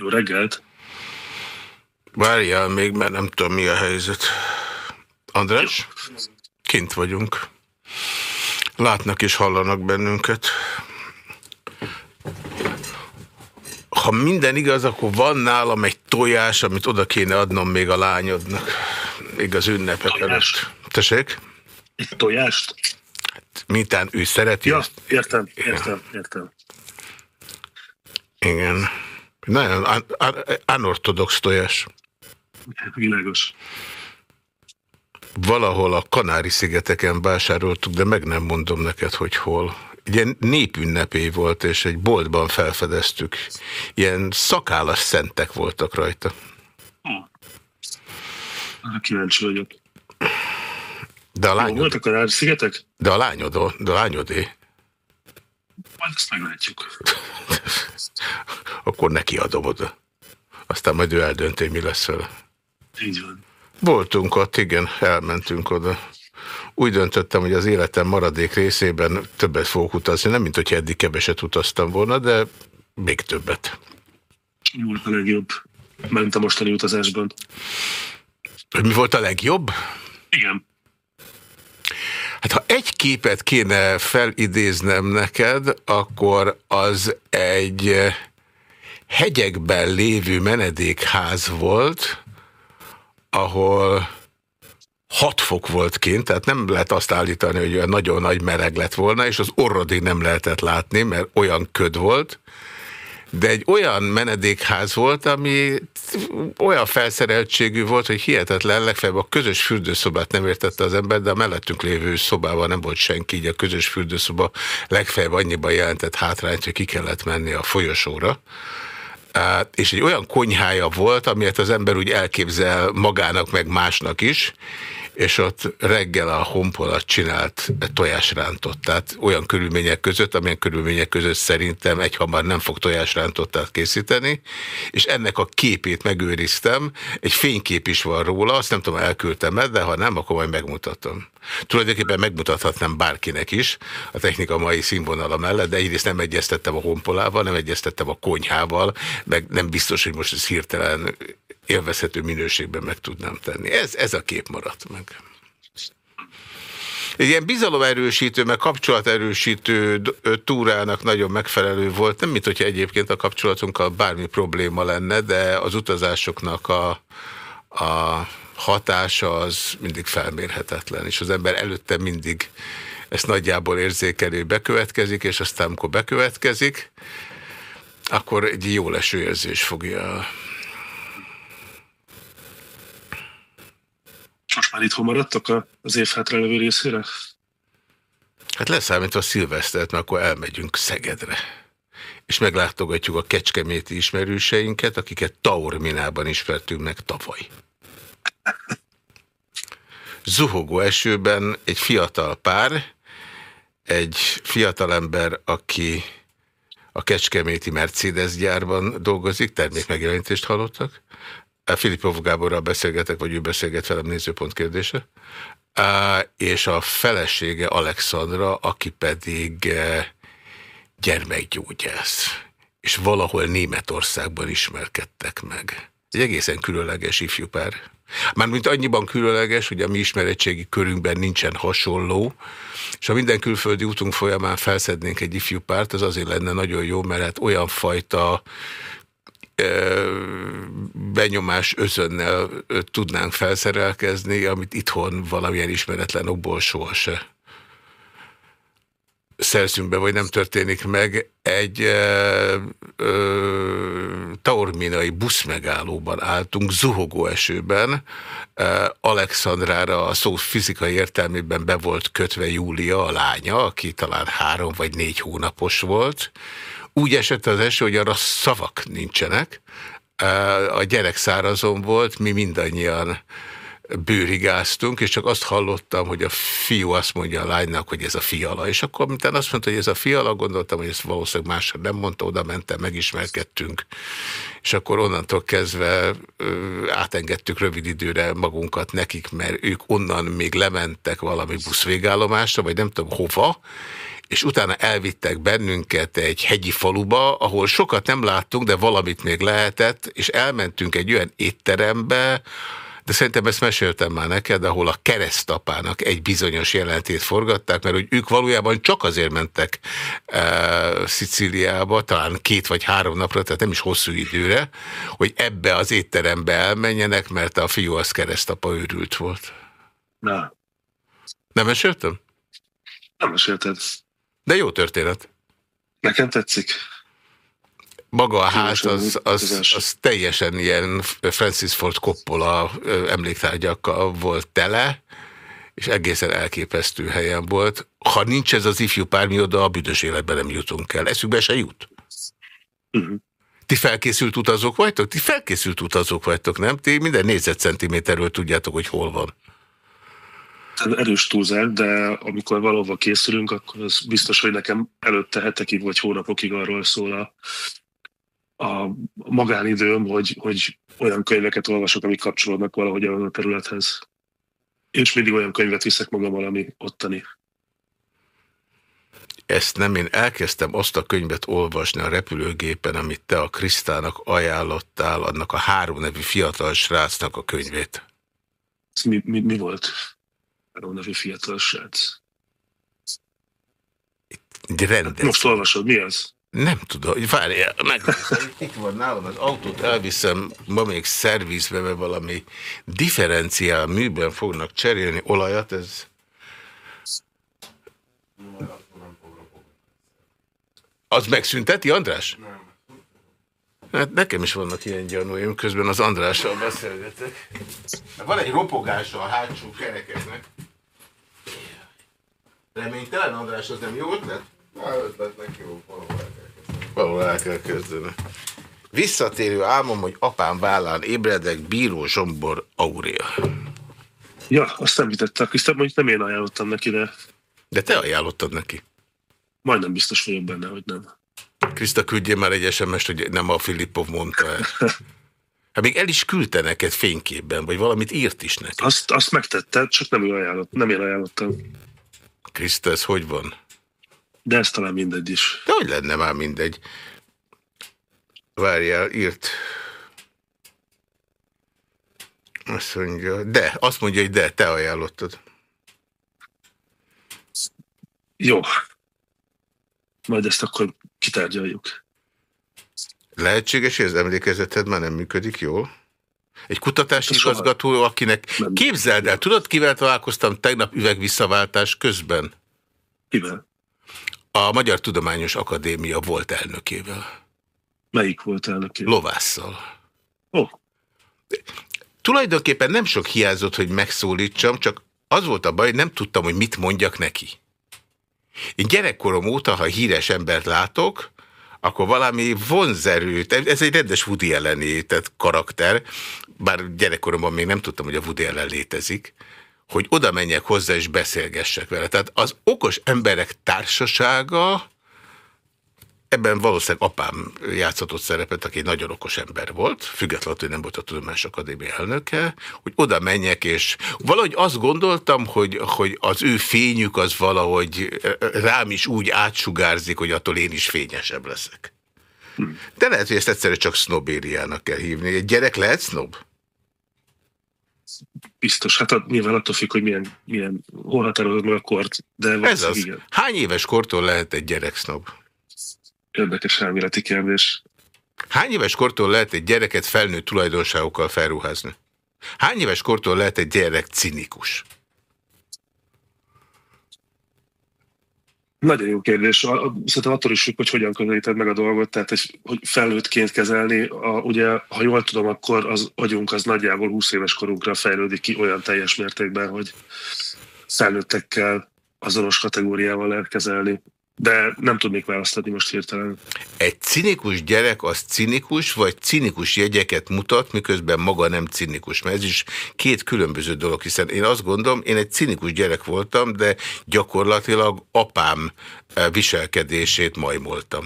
Jó reggelt! Várjál még, mert nem tudom mi a helyzet. András? Kint vagyunk. Látnak és hallanak bennünket. Ha minden igaz, akkor van nálam egy tojás, amit oda kéne adnom még a lányodnak. Még az ünnepek előtt. Tessék? Egy tojást? Hát, mintán ő szereti. Ja, értem, értem, értem. Igen. Nagyon anortodox tojás. Világos. Valahol a Kanári-szigeteken vásároltuk, de meg nem mondom neked, hogy hol. Ilyen népünnepé volt, és egy boltban felfedeztük. Ilyen szakállas szentek voltak rajta. Hm. Kíváncsi vagyok. De a lányod... Jó volt a Kanári-szigetek? De a lányod, de a lányodé. Majd ezt meglátjuk. Akkor neki adom oda. Aztán majd ő eldönti, mi lesz vele. Így van. Voltunk ott, igen, elmentünk oda. Úgy döntöttem, hogy az életem maradék részében többet fogok utazni. Nem, mint hogy eddig keveset utaztam volna, de még többet. Mi volt a legjobb? Ment a mostani utazásban. Mi volt a legjobb? Igen. Hát ha egy képet kéne felidéznem neked, akkor az egy hegyekben lévő menedékház volt, ahol 6 fok volt kint, tehát nem lehet azt állítani, hogy olyan nagyon nagy meleg lett volna, és az orrodig nem lehetett látni, mert olyan köd volt, de egy olyan menedékház volt, ami olyan felszereltségű volt, hogy hihetetlen, legfeljebb a közös fürdőszobát nem értette az ember, de a mellettünk lévő szobában nem volt senki, így a közös fürdőszoba legfeljebb annyiban jelentett hátrányt, hogy ki kellett menni a folyosóra. És egy olyan konyhája volt, amilyet az ember úgy elképzel magának, meg másnak is, és ott reggel a honpolat csinált tojásrántottát olyan körülmények között, amilyen körülmények között szerintem egyhamar nem fog tojásrántottát készíteni, és ennek a képét megőriztem, egy fénykép is van róla, azt nem tudom, elküldtem el, de ha nem, akkor majd megmutatom. Tulajdonképpen megmutathatnám bárkinek is a technika mai színvonala mellett, de egyrészt nem egyeztettem a honpolával, nem egyeztettem a konyhával, meg nem biztos, hogy most ez hirtelen élvezhető minőségben meg tudnám tenni. Ez, ez a kép maradt meg. Egy ilyen bizalomerősítő, meg kapcsolaterősítő túrának nagyon megfelelő volt. Nem, mint hogyha egyébként a kapcsolatunkkal bármi probléma lenne, de az utazásoknak a, a hatása az mindig felmérhetetlen, és az ember előtte mindig ezt nagyjából érzékelő bekövetkezik, és aztán amikor bekövetkezik, akkor egy jó leső érzés fogja Most már itthon maradtok az év hátralevő részére? Hát leszámítva a szilvesztert, mert akkor elmegyünk Szegedre. És meglátogatjuk a kecskeméti ismerőseinket, akiket Taorminában ismertünk meg tavaly. Zuhogó esőben egy fiatal pár, egy fiatalember, aki a Kecskeméti Mercedes gyárban dolgozik, termékmegjelenítést hallottak, Filipov Gáborral beszélgetek, vagy ő beszélget velem nézőpont kérdése. És a felesége Alexandra, aki pedig e, gyermekgyógyász. És valahol Németországban ismerkedtek meg. Egy egészen különleges ifjú pár. Mármint annyiban különleges, hogy a mi ismeretségi körünkben nincsen hasonló, és ha minden külföldi útunk folyamán felszednénk egy ifjú párt, az azért lenne nagyon jó, mert hát olyan fajta benyomás özönnel tudnánk felszerelkezni, amit itthon valamilyen ismeretlen okból sohasem szerzünk be, vagy nem történik meg, egy ö, ö, taorminai buszmegállóban álltunk, zuhogó esőben, ö, Alexandrára a szó fizikai értelmében be volt kötve Júlia, a lánya, aki talán három vagy négy hónapos volt, úgy esett az eső, hogy arra szavak nincsenek. A gyerek szárazon volt, mi mindannyian bőrigáztunk, és csak azt hallottam, hogy a fiú azt mondja a lánynak, hogy ez a fiala. És akkor, mint azt mondta, hogy ez a fiala, gondoltam, hogy ezt valószínűleg másra nem mondta, oda mentem, megismerkedtünk. És akkor onnantól kezdve átengedtük rövid időre magunkat nekik, mert ők onnan még lementek valami buszvégállomásra, vagy nem tudom hova, és utána elvittek bennünket egy hegyi faluba, ahol sokat nem láttunk, de valamit még lehetett, és elmentünk egy olyan étterembe, de szerintem ezt meséltem már neked, ahol a keresztapának egy bizonyos jelentét forgatták, mert hogy ők valójában csak azért mentek e, Szicíliába, talán két vagy három napra, tehát nem is hosszú időre, hogy ebbe az étterembe elmenjenek, mert a fiú az keresztapa őrült volt. Na. Nem meséltem? Nem mesélted. De jó történet. Nekem tetszik. Maga a ház az, az, az teljesen ilyen Francis Ford Coppola emléktárgyakkal volt tele, és egészen elképesztő helyen volt. Ha nincs ez az ifjú pár, mi oda a büdös életben nem jutunk el. Eszükbe se jut. Uh mhm. -huh. Ti felkészült utazók vagytok? Ti felkészült utazók vagytok, nem? Ti minden négyzetcentiméterről tudjátok, hogy hol van erős túlzás, de amikor valóban készülünk, akkor az biztos, hogy nekem előtte hetekig vagy hónapokig arról szól a, a magánidőm, hogy, hogy olyan könyveket olvasok, amik kapcsolódnak valahogy a területhez. És mindig olyan könyvet viszek magammal, ami ottani. Ezt nem én elkezdtem azt a könyvet olvasni a repülőgépen, amit te a Krisztának ajánlottál, annak a három nevű fiatal srácnak a könyvét. Mi, mi, mi volt? Három nevű fiatal srác. Rendes. Most olvasod, mi az? Nem tudom, várjál, megnézem, itt van nálam, az autót elviszem ma még szervizbe, mert valami differenciál műben fognak cserélni olajat, ez... Az megszünteti, András? Nem. Hát nekem is vannak ilyen gyanúim, közben az Andrással beszélgetek. Van egy ropogása a hátsó kerekeknek. Reménytelen, András, az nem jó ötlet? Na, ötletnek jó, valahol el kell kezdeni. Visszatérő álmom, hogy apám vállán ébredek, Bíró Zsombor Aurél. Ja, azt említette. Hiszem, hogy nem én ajánlottam neki, de... De te ajánlottad neki. Majdnem biztos vagyok benne, hogy nem. Kriszta, küldjél már egy sms hogy nem a Filippov mondta el. Hát még el is küldte neked fényképben, vagy valamit írt is neki. Azt, azt megtette, csak nem ajánlott, nem én ajánlottam. Kriszta, ez hogy van? De ez talán mindegy is. De hogy lenne már mindegy? Várjál, írt. Azt mondja, de, azt mondja, hogy de, te ajánlottad. Jó. Majd ezt akkor kitárgyaljuk. Lehetséges, hogy az emlékezeted már nem működik jól? Egy kutatási Soha. igazgató, akinek... Nem. Képzeld el, tudod, kivel találkoztam tegnap üvegvisszaváltás közben? Kivel? A Magyar Tudományos Akadémia volt elnökével. Melyik volt elnökével? Lovásszal. Oh. Tulajdonképpen nem sok hiányzott, hogy megszólítsam, csak az volt a baj, hogy nem tudtam, hogy mit mondjak neki. Én gyerekkorom óta, ha híres embert látok, akkor valami vonzerőt, ez egy rendes Woody elleni tehát karakter, bár gyerekkoromban még nem tudtam, hogy a Woody ellen létezik, hogy oda menjek hozzá és beszélgessek vele. Tehát az okos emberek társasága, ebben valószínűleg apám játszott szerepet, aki egy nagyon okos ember volt, függetlenül, hogy nem volt a Tudományos Akadémia elnöke, hogy oda menjek, és valahogy azt gondoltam, hogy, hogy az ő fényük az valahogy rám is úgy átsugárzik, hogy attól én is fényesebb leszek. De lehet, hogy ezt egyszerűen csak sznobériának kell hívni. Egy gyerek lehet sznob? Biztos, hát nyilván attól függ, hogy milyen, milyen hol határozod meg a kort, de Ez az. Igen. Hány éves kortól lehet egy gyerek sznob? Érdekes elméleti kérdés. Hány éves kortól lehet egy gyereket felnőtt tulajdonságokkal felruházni? Hány éves kortól lehet egy gyerek cinikus? Nagyon jó kérdés. Szerintem attól is függ, hogy hogyan közelíted meg a dolgot, tehát hogy felnőttként kezelni. A, ugye, ha jól tudom, akkor az agyunk az nagyjából 20 éves korunkra fejlődik ki olyan teljes mértékben, hogy felnőttekkel azonos kategóriával lehet kezelni. De nem tudnék választani most hirtelen. Egy cinikus gyerek az cinikus, vagy cinikus jegyeket mutat, miközben maga nem cinikus. Mert ez is két különböző dolog, hiszen én azt gondolom, én egy cinikus gyerek voltam, de gyakorlatilag apám eh, viselkedését majmoltam.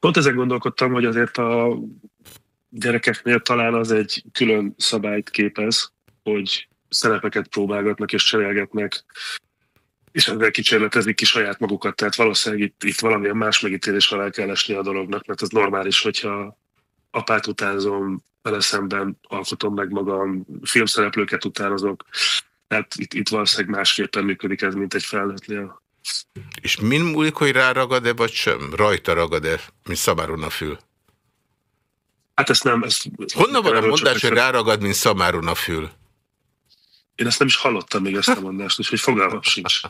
Pont ezen gondolkodtam, hogy azért a gyerekeknél talán az egy külön szabályt képez, hogy szerepeket próbálgatnak és cserélgetnek és ezzel kicsérletezik ki saját magukat, tehát valószínűleg itt, itt valamilyen más megítélés alá kell esni a dolognak, mert ez normális, hogyha apát utánzom, vele szemben alkotom meg magam, filmszereplőket utánozok, tehát itt, itt valószínűleg másképpen működik ez, mint egy felnőttnél. És min múlik, hogy ráragad-e, vagy sem? Rajta ragad-e, mint szabáron a fül? Hát ezt nem... Ezt, Honnan van a mondás, hogy ráragad, mint szabáron a fül? Én ezt nem is hallottam még ezt a mondást, úgyhogy fogalmam sincs.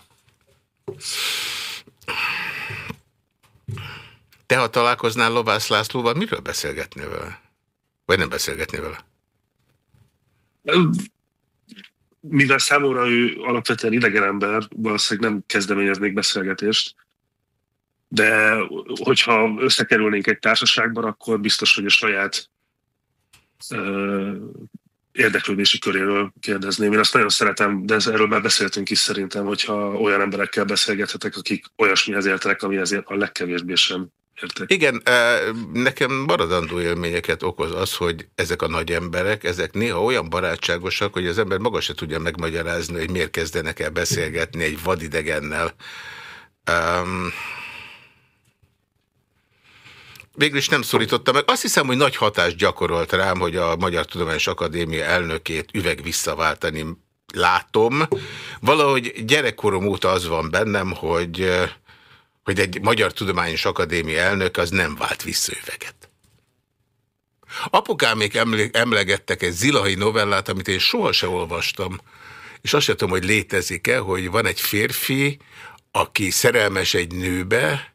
Te, ha találkoznál Lovász Lászlóval, miről beszélgetnél vele? Vagy nem beszélgetnél vele? Mivel számomra ő alapvetően idegen ember, valószínűleg nem kezdeményeznék beszélgetést, de hogyha összekerülnénk egy társaságban, akkor biztos, hogy a saját érdeklődési köréről kérdezném. Én azt nagyon szeretem, de erről már beszéltünk is szerintem, hogyha olyan emberekkel beszélgethetek, akik olyasmihez értenek, amihez a legkevésbé sem értek. Igen, e, nekem maradandó élményeket okoz az, hogy ezek a nagy emberek, ezek néha olyan barátságosak, hogy az ember maga se tudja megmagyarázni, hogy miért kezdenek el beszélgetni egy vadidegennel. Um, végül is nem szorította meg. Azt hiszem, hogy nagy hatást gyakorolt rám, hogy a Magyar Tudományos Akadémia elnökét üveg visszaváltani látom. Valahogy gyerekkorom óta az van bennem, hogy, hogy egy Magyar Tudományos Akadémia elnök az nem vált vissza üveget. Apukámék emlegettek egy zilai novellát, amit én sohasem olvastam, és azt sem tudom, hogy létezik-e, hogy van egy férfi, aki szerelmes egy nőbe,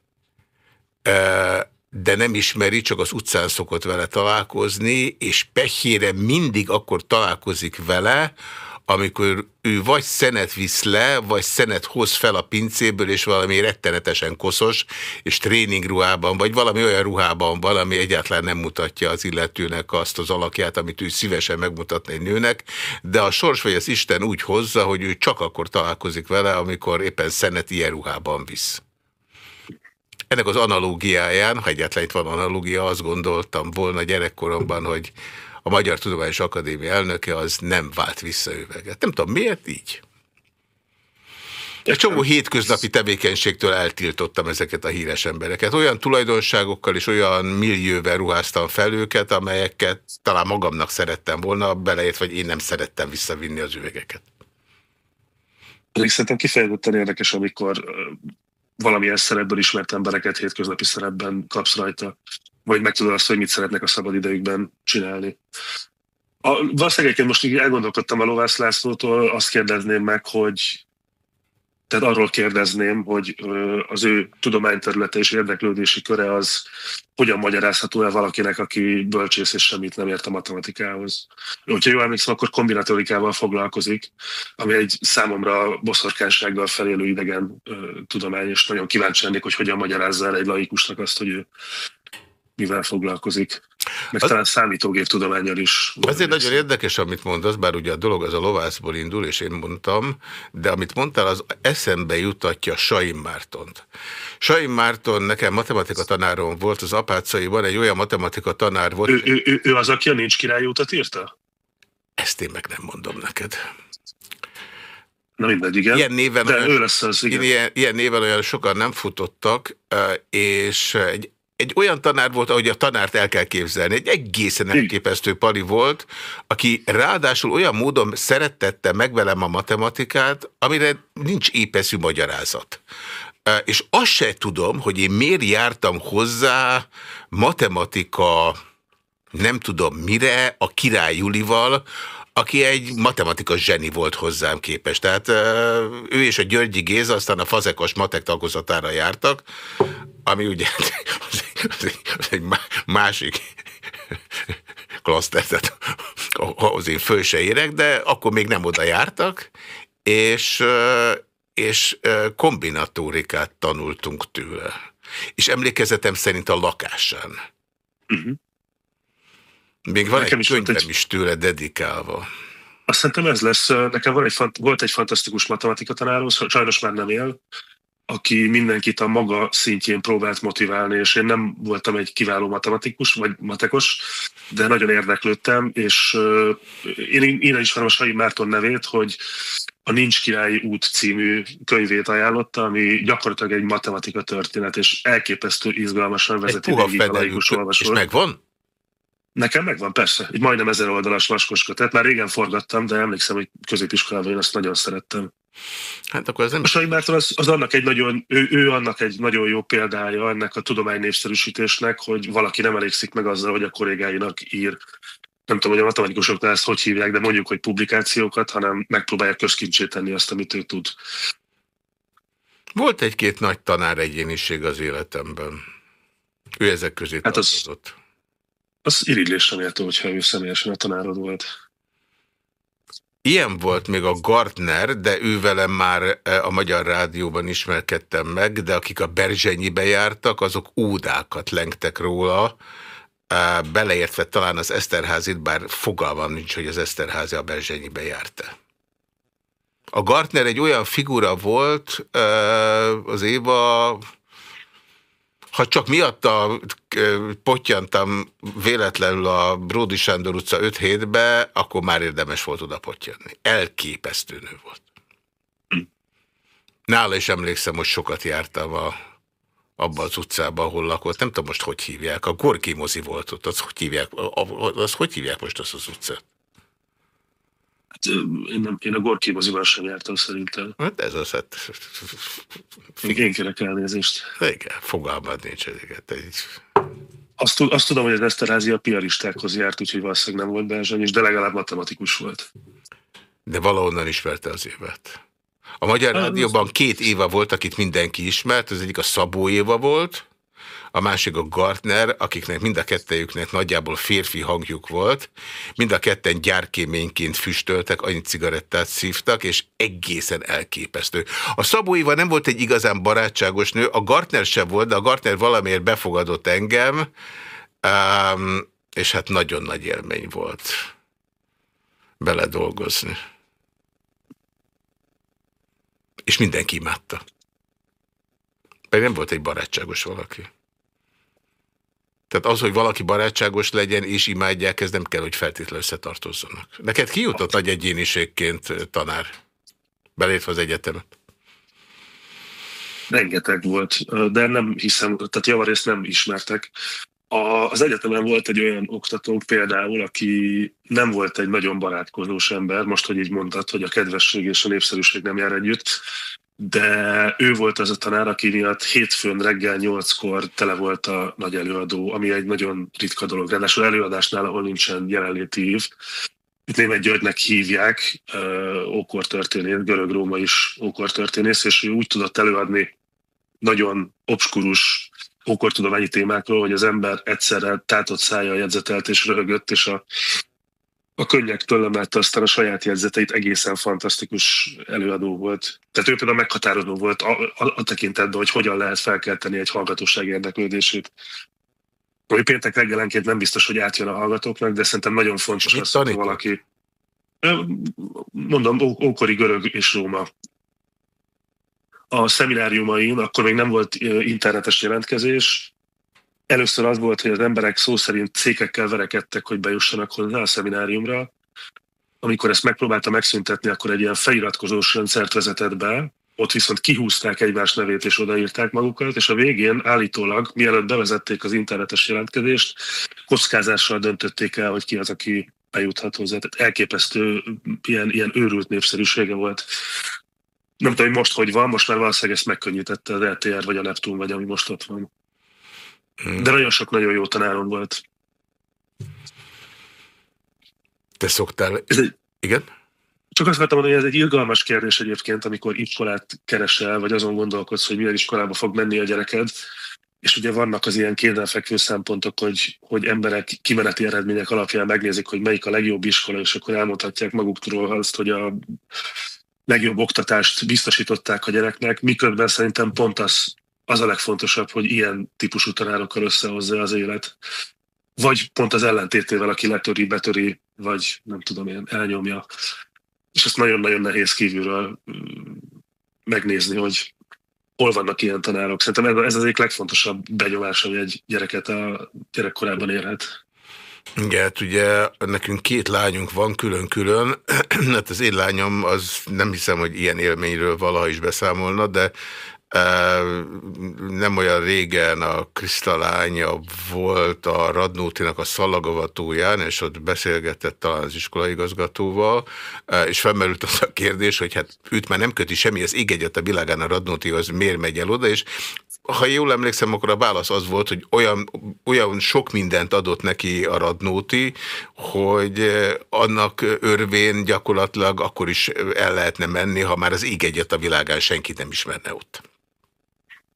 de nem ismeri, csak az utcán szokott vele találkozni, és pehére mindig akkor találkozik vele, amikor ő vagy szenet visz le, vagy szenet hoz fel a pincéből, és valami rettenetesen koszos, és tréningruhában, vagy valami olyan ruhában van, ami egyáltalán nem mutatja az illetőnek azt az alakját, amit ő szívesen megmutatna egy nőnek, de a sors vagy az Isten úgy hozza, hogy ő csak akkor találkozik vele, amikor éppen szenet ilyen ruhában visz. Ennek az analógiáján, ha egyáltalán itt van analógia, azt gondoltam volna gyerekkoromban, hogy a Magyar Tudományos Akadémia elnöke az nem vált vissza üveget. Nem tudom, miért így? Egy csomó hétköznapi tevékenységtől eltiltottam ezeket a híres embereket. Olyan tulajdonságokkal és olyan millióvel ruháztam fel őket, amelyeket talán magamnak szerettem volna, beleért, vagy én nem szerettem visszavinni az üvegeket. Pedig szerintem kifejezetten érdekes, amikor valamilyen szerepből ismert embereket hétköznapi szerepben kapsz rajta, vagy megtudod azt, hogy mit szeretnek a szabad csinálni. A, valószínűleg most így elgondolkodtam a Lovász Lászlótól, azt kérdezném meg, hogy tehát arról kérdezném, hogy az ő tudományterülete és érdeklődési köre az hogyan magyarázható el valakinek, aki bölcsész és semmit nem ért a matematikához. Hogyha jól emlékszem, akkor kombinatorikával foglalkozik, ami egy számomra boszorkánsággal felélő idegen tudomány, és nagyon kíváncsi lennék, hogy hogyan magyarázza el egy laikusnak azt, hogy ő mivel foglalkozik. Meg az, talán számítógép tudományal is. Azért nagyon érdekes, amit mondasz, bár ugye a dolog az a lovászból indul, és én mondtam, de amit mondtál, az eszembe jutatja Saim Mártont. Saim Márton nekem matematika tanárom volt az apácaiban, egy olyan matematika tanár volt. Ő, ő, ő, ő az, aki a Nincs Király utat írta? Ezt én meg nem mondom neked. Na mindegy, igen. Ilyen néven, De olyan, ő lesz az, igen. Ilyen, ilyen néven olyan sokan nem futottak, és egy egy olyan tanár volt, ahogy a tanárt el kell képzelni. Egy egészen elképesztő pali volt, aki ráadásul olyan módon szerettette meg velem a matematikát, amire nincs épeszű magyarázat. És azt se tudom, hogy én miért jártam hozzá matematika nem tudom mire, a király Julival, aki egy matematika zseni volt hozzám képes. Tehát ő és a Györgyi Géza aztán a fazekos matek tagozatára jártak, ami ugye az egy, az egy, az másik klaszter, tehát ahhoz én föl se érek, de akkor még nem oda jártak, és, és kombinatórikát tanultunk tőle. És emlékezetem szerint a lakásán. Uh. -huh. Még van Nekem egy könyvem egy... is tőle dedikálva. Azt szerintem ez lesz. Nekem van egy, volt egy fantasztikus matematika tanárom, sajnos már nem él, aki mindenkit a maga szintjén próbált motiválni, és én nem voltam egy kiváló matematikus, vagy matekos, de nagyon érdeklődtem, és én, én ismerem a Sai Márton nevét, hogy a Nincs királyi út című könyvét ajánlotta, ami gyakorlatilag egy matematika történet, és elképesztő izgalmasan vezeti végig a laikus olvasót. És megvan? Nekem megvan, persze. Egy majdnem ezer oldalas vaskos kötet. Már régen forgattam, de emlékszem, hogy középiskolában én azt nagyon szerettem. Hát akkor ez nem... Sai Márton az, az annak egy nagyon, ő, ő annak egy nagyon jó példája ennek a tudomány népszerűsítésnek, hogy valaki nem elégszik meg azzal, hogy a kollégáinak ír nem tudom, hogy a matematikusoknál ezt hogy hívják, de mondjuk, hogy publikációkat, hanem megpróbálják közkincsé tenni azt, amit ő tud. Volt egy-két nagy tanár egyéniség az életemben. Ő ezek közé hát tartozott. Az, az irigylésre méltó, hogyha ő személyesen a tanárod volt. Ilyen volt még a Gartner, de ő velem már e, a Magyar Rádióban ismerkedtem meg, de akik a Berzsenyibe jártak, azok ódákat lengtek róla, e, beleértve talán az Eszterházit, bár fogalmam nincs, hogy az Eszterházi a Berzsenyibe járta. A Gartner egy olyan figura volt, e, az Éva ha csak miatta potyantam véletlenül a Bródi Sándor utca 5 hétbe, akkor már érdemes volt oda potyanni. Elképesztő nő volt. Nála is emlékszem, hogy sokat jártam a, abba az utcába, ahol lakott. Nem tudom most, hogy hívják. A Gorki mozi volt ott. Az hogy hívják, az hogy hívják most azt az utcát? Hát, én, nem, én a Gorki moziban sem jártam szerintem. Hát ez az, hát... Én kérek elnézést. Igen, fogalmad nincs ezeket. Egy... Azt, azt tudom, hogy az Eszterházi a piaristákhoz járt, úgyhogy valószínűleg nem volt Berzsany is, de legalább matematikus volt. De valahonnan ismerte az évet. A Magyar Rádióban két éva volt, akit mindenki ismert, az egyik a Szabó Éva volt, a másik a Gartner, akiknek mind a kettejüknek nagyjából férfi hangjuk volt, mind a ketten gyárkéményként füstöltek, annyi cigarettát szívtak, és egészen elképesztő. A Szabó Éva nem volt egy igazán barátságos nő, a Gartner sem volt, de a Gartner valamiért befogadott engem, um, és hát nagyon nagy élmény volt beledolgozni. És mindenki imádta. Pedig nem volt egy barátságos valaki. Tehát az, hogy valaki barátságos legyen és imádják, ez nem kell, hogy feltétlenül összetartozzanak. Neked ki jutott nagy egyéniségként tanár? Belétve az egyetemet? Rengeteg volt, de nem hiszem, tehát javarészt nem ismertek. A, az egyetemen volt egy olyan oktató például, aki nem volt egy nagyon barátkozós ember, most, hogy így mondtad, hogy a kedvesség és a népszerűség nem jár együtt, de ő volt az a tanár, aki miatt hétfőn reggel nyolckor tele volt a nagy előadó, ami egy nagyon ritka dolog. Ráadásul előadásnál, ahol nincsen jelenléti ív, itt német Györgynek hívják, ókortörténész, görög-róma is ókortörténész, és ő úgy tudott előadni nagyon obskurus ókortudományi témákról, hogy az ember egyszerre tátott szája jegyzetelt és röhögött, és a a könnyektől emelte aztán a saját jegyzeteit, egészen fantasztikus előadó volt. Tehát ő például meghatározó volt a, a, a tekintetben, hogy hogyan lehet felkelteni egy hallgatóság érdeklődését. Ami péntek reggelenként nem biztos, hogy átjön a hallgatóknak, de szerintem nagyon fontos az, hogy valaki... Mondom, ókori görög és Róma. A szemináriumain akkor még nem volt internetes jelentkezés, Először az volt, hogy az emberek szó szerint cékekkel verekedtek, hogy bejussanak hozzá a szemináriumra. Amikor ezt megpróbálta megszüntetni, akkor egy ilyen feliratkozós rendszert vezetett be, ott viszont kihúzták egymás nevét és odaírták magukat, és a végén állítólag, mielőtt bevezették az internetes jelentkezést, kockázással döntötték el, hogy ki az, aki bejuthat hozzá. Tehát elképesztő, ilyen, ilyen őrült népszerűsége volt. Nem tudom, hogy most hogy van, most már valószínűleg ezt megkönnyítette az LTR, vagy a Neptun, vagy ami most ott van. Hmm. De nagyon sok nagyon jó tanárom volt. Te szoktál... Ez egy... Igen? Csak azt akartam mondani, hogy ez egy irgalmas kérdés egyébként, amikor iskolát keresel, vagy azon gondolkodsz, hogy milyen iskolába fog menni a gyereked, és ugye vannak az ilyen kézenfekvő szempontok, hogy, hogy emberek kimeneti eredmények alapján megnézik, hogy melyik a legjobb iskola, és akkor elmondhatják maguktól azt, hogy a legjobb oktatást biztosították a gyereknek, miközben szerintem pont az az a legfontosabb, hogy ilyen típusú tanárokkal összehozza az élet. Vagy pont az ellentétével, aki letöri, betöri, vagy nem tudom én, elnyomja. És ezt nagyon-nagyon nehéz kívülről mm, megnézni, hogy hol vannak ilyen tanárok. Szerintem ez az egyik legfontosabb benyomás, ami egy gyereket a gyerekkorában érhet. Igen, hát ugye nekünk két lányunk van külön-külön, hát az én lányom az nem hiszem, hogy ilyen élményről valaha is beszámolna, de nem olyan régen a Krisztalánya volt a Radnótinak a szalagavatóján, és ott beszélgetett talán az iskolaigazgatóval, és felmerült az a kérdés, hogy hát őt már nem köti semmi, az ég egyet a világán a Radnóti, az miért megy el oda, és ha jól emlékszem, akkor a válasz az volt, hogy olyan, olyan sok mindent adott neki a Radnóti, hogy annak örvén gyakorlatilag akkor is el lehetne menni, ha már az ég egyet a világán senkit nem ismerne ott.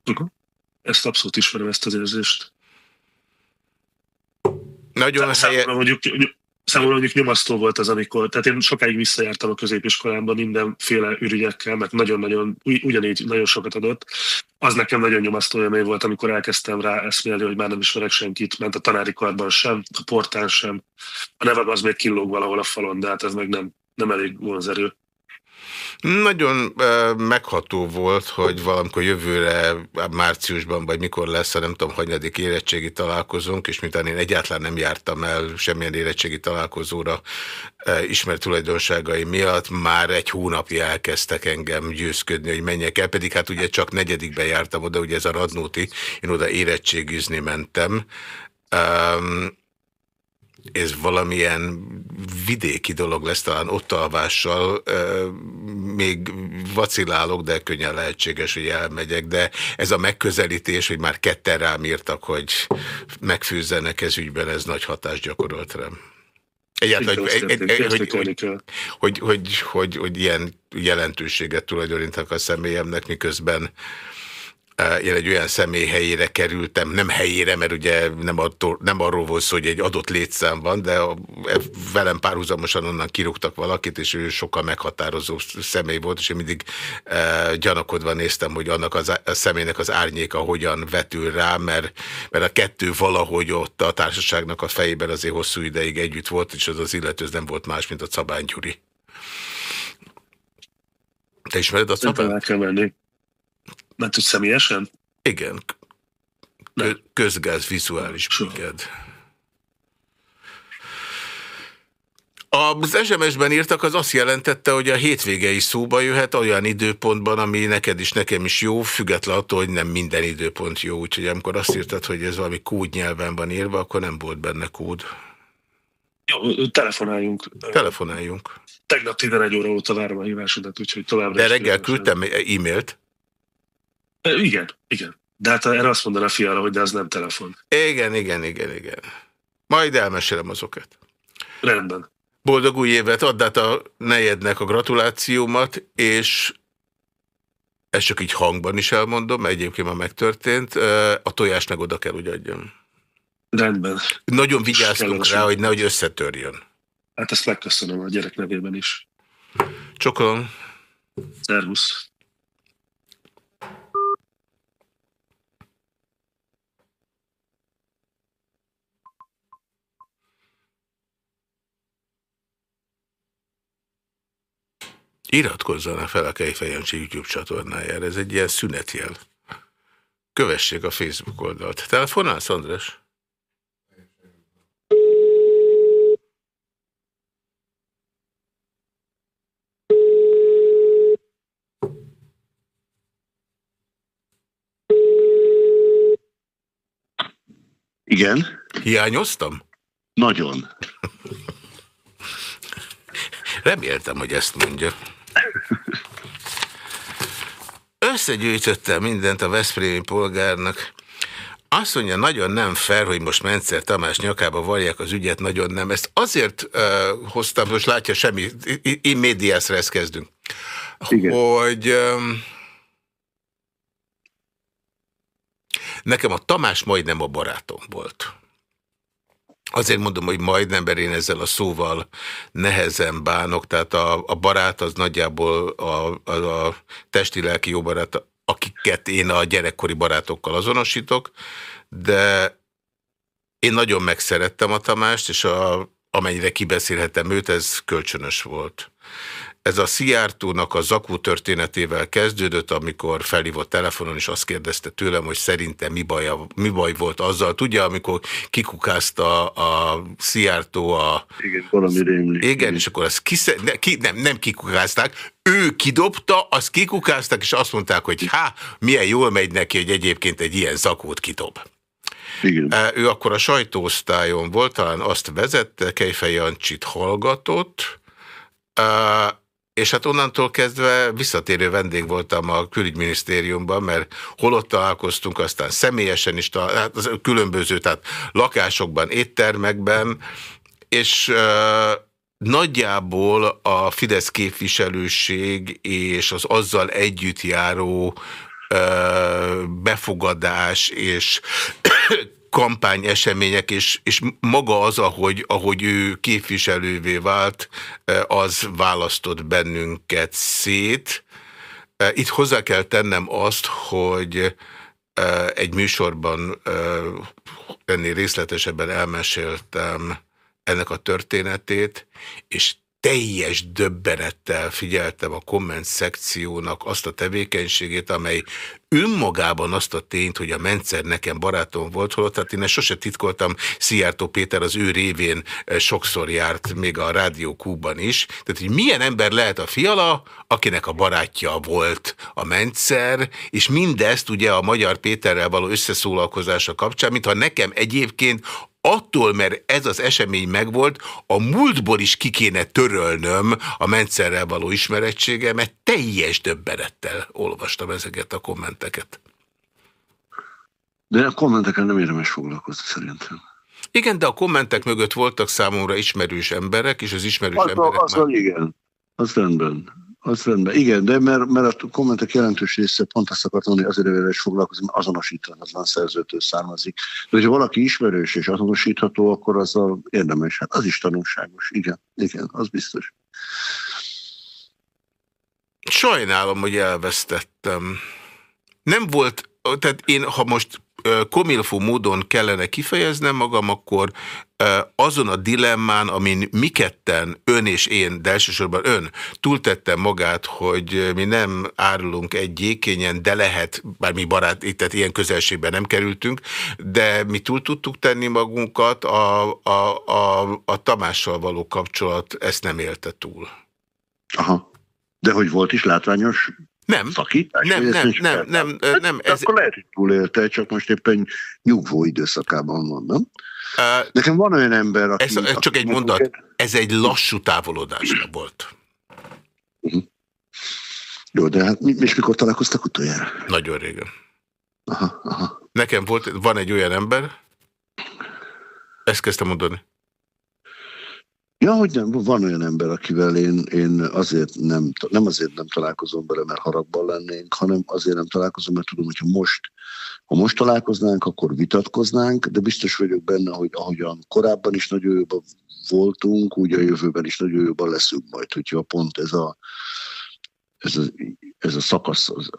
Uh-huh. Ezt abszolút ismerem, ezt az érzést. Nagyon a helye... mondjuk, számomra mondjuk nyomasztó volt az, amikor, tehát én sokáig visszajártam a középiskolában mindenféle ürügyekkel, mert nagyon-nagyon, ugyanígy nagyon sokat adott. Az nekem nagyon nyomasztó élmény volt, amikor elkezdtem rá eszmélni, hogy már nem ismerek senkit, ment a tanári karban sem, a portán sem. A nevem az még killóg valahol a falon, de hát ez meg nem, nem elég vonzerő. Nagyon uh, megható volt, hogy valamikor jövőre, márciusban, vagy mikor lesz, nem tudom, hanyadik érettségi találkozónk, és mintán én egyáltalán nem jártam el semmilyen érettségi találkozóra uh, ismert tulajdonságai miatt, már egy hónapja elkezdtek engem győzködni, hogy menjek el, pedig hát ugye csak negyedikben jártam oda, ugye ez a Radnóti, én oda érettségizni mentem. Um, ez valamilyen vidéki dolog lesz, talán ott alvással, még vacilálok, de könnyen lehetséges, hogy elmegyek, de ez a megközelítés, hogy már ketten rám írtak, hogy megfűzzenek ez ügyben, ez nagy hatást gyakorolt rám. Egyáltalán, hogy, hogy, hogy, hogy, hogy, hogy, hogy ilyen jelentőséget tulajdonítanak a személyemnek, miközben én egy olyan személy helyére kerültem, nem helyére, mert ugye nem, attól, nem arról volt szó, hogy egy adott létszám van, de a, e, velem párhuzamosan onnan kirúgtak valakit, és ő sokkal meghatározó személy volt, és én mindig e, gyanakodva néztem, hogy annak az, a személynek az árnyéka hogyan vetül rá, mert, mert a kettő valahogy ott a társaságnak a fejében azért hosszú ideig együtt volt, és az az illető nem volt más, mint a Cabán Gyuri. Te ismered a Cabán? Mert hogy személyesen? Igen. Kö közgáz vizuális briged. Az SMS-ben írtak, az azt jelentette, hogy a hétvége is szóba jöhet olyan időpontban, ami neked is, nekem is jó, független attól, hogy nem minden időpont jó. Úgyhogy amikor azt írtad, hogy ez valami kódnyelven van írva, akkor nem volt benne kód. Jó, telefonáljunk. Telefonáljunk. Tegnap 11 óra óta várom a hívásodat, úgyhogy továbbra De reggel küldtem e-mailt. Igen, igen. De hát erre azt mondaná a fiára, hogy de az nem telefon. Igen, igen, igen, igen. Majd elmesélem azokat. Rendben. Boldog új évet, add át a nejednek a gratulációmat, és ezt csak így hangban is elmondom, mert egyébként már megtörtént, a tojást meg oda kell, hogy adjam. Rendben. Nagyon vigyáztunk rá, hogy nehogy összetörjön. Hát ezt megköszönöm a gyerek nevében is. Csokolom. Szervusz. Iratkozzanak fel a Kejfejancsi YouTube csatornájára, ez egy ilyen szünetjel. Kövessék a Facebook oldalt. Telefonálsz, András? Igen. Hiányoztam? Nagyon. Reméltem, hogy ezt mondja. Összegyűjtöttem mindent a Veszprémi polgárnak. Azt mondja, nagyon nem fair, hogy most Mencer Tamás nyakába varják az ügyet, nagyon nem. Ezt azért uh, hoztam, most látja semmi, médiászra ezt kezdünk. Igen. Hogy um, nekem a Tamás majdnem a barátom volt. Azért mondom, hogy majdnem, mert én ezzel a szóval nehezen bánok, tehát a, a barát az nagyjából a, a, a testi-lelki jó barát, akiket én a gyerekkori barátokkal azonosítok, de én nagyon megszerettem a Tamást, és a, amennyire kibeszélhetem őt, ez kölcsönös volt. Ez a Szijjártónak a zakó történetével kezdődött, amikor felhívott telefonon, és azt kérdezte tőlem, hogy szerintem mi, baj, mi baj volt azzal. Tudja, amikor kikukázta a Szijjártó a... Igen, valami rémlik. Igen, és akkor azt kisze... ne, ki, nem, nem kikukázták, ő kidobta, azt kikukáztak, és azt mondták, hogy há, milyen jól megy neki, hogy egyébként egy ilyen zakót kidob. Igen. Ő akkor a sajtóosztályon volt, talán azt vezette, Kejfej Jancsit hallgatott, és hát onnantól kezdve visszatérő vendég voltam a külügyminisztériumban, mert holott találkoztunk, aztán személyesen is, hát az különböző, tehát lakásokban, éttermekben, és nagyjából a Fidesz képviselőség és az azzal együtt járó befogadás és kampány események, és, és maga az, ahogy, ahogy ő képviselővé vált, az választott bennünket szét. Itt hozzá kell tennem azt, hogy egy műsorban ennél részletesebben elmeséltem ennek a történetét, és teljes döbbenettel figyeltem a komment szekciónak azt a tevékenységét, amely önmagában azt a tényt, hogy a Mencer nekem barátom volt, holott tehát én sose titkoltam, Szijjártó Péter az ő révén eh, sokszor járt, még a Rádió Kúban is. Tehát, hogy milyen ember lehet a fiala, akinek a barátja volt a Mencer, és mindezt ugye a Magyar Péterrel való összeszólalkozása kapcsán, mintha nekem egyébként attól, mert ez az esemény megvolt, a múltból is ki kéne törölnöm a Mencerrel való ismerettségemet, teljes döbbenettel olvastam ezeket a kommenteket. De a kommenteken nem érdemes foglalkozni szerintem. Igen, de a kommentek mögött voltak számomra ismerős emberek, és az ismerős az, emberek... Azzal már... igen, az rendben. Az rendben. Igen, de mert, mert a kommentek jelentős része pont azt akartam mondani, azért vele is foglalkozni, mert azonosítatlan szerzőtől származik. De hogyha valaki ismerős és azonosítható, akkor azzal érdemes. Hát az is tanulságos. Igen, igen, az biztos. Sajnálom, hogy elvesztettem. Nem volt, tehát én, ha most komilfó módon kellene kifejeznem magam, akkor azon a dilemmán, amin mi ketten, ön és én, de elsősorban ön, túltette magát, hogy mi nem árulunk egy gyékényen, de lehet, bár mi barát, tehát ilyen közelségben nem kerültünk, de mi túl tudtuk tenni magunkat, a, a, a, a Tamással való kapcsolat ezt nem élte túl. Aha. De hogy volt is látványos nem, szakítás? Nem, nem, nem, nem, nem, nem. Ez... Akkor lehet, hogy túlélte, csak most éppen nyugvó időszakában van, nem? Uh, Nekem van olyan ember, aki... Ez, ez csak egy mondat, ez egy lassú távolodásra volt. -huh. Jó, de hát mi, és mikor találkoztak utoljára? Nagyon régen. Aha, aha. Nekem volt, van egy olyan ember, ezt kezdtem mondani. Ja, hogy nem, van olyan ember, akivel én, én azért nem, nem azért nem találkozom bele, mert haragban lennénk, hanem azért nem találkozom, mert tudom, hogy ha most, ha most találkoznánk, akkor vitatkoznánk, de biztos vagyok benne, hogy ahogyan korábban is nagyon jobban voltunk, úgy a jövőben is nagyon jobban leszünk majd, hogyha pont ez a, ez a, ez a szakasz az,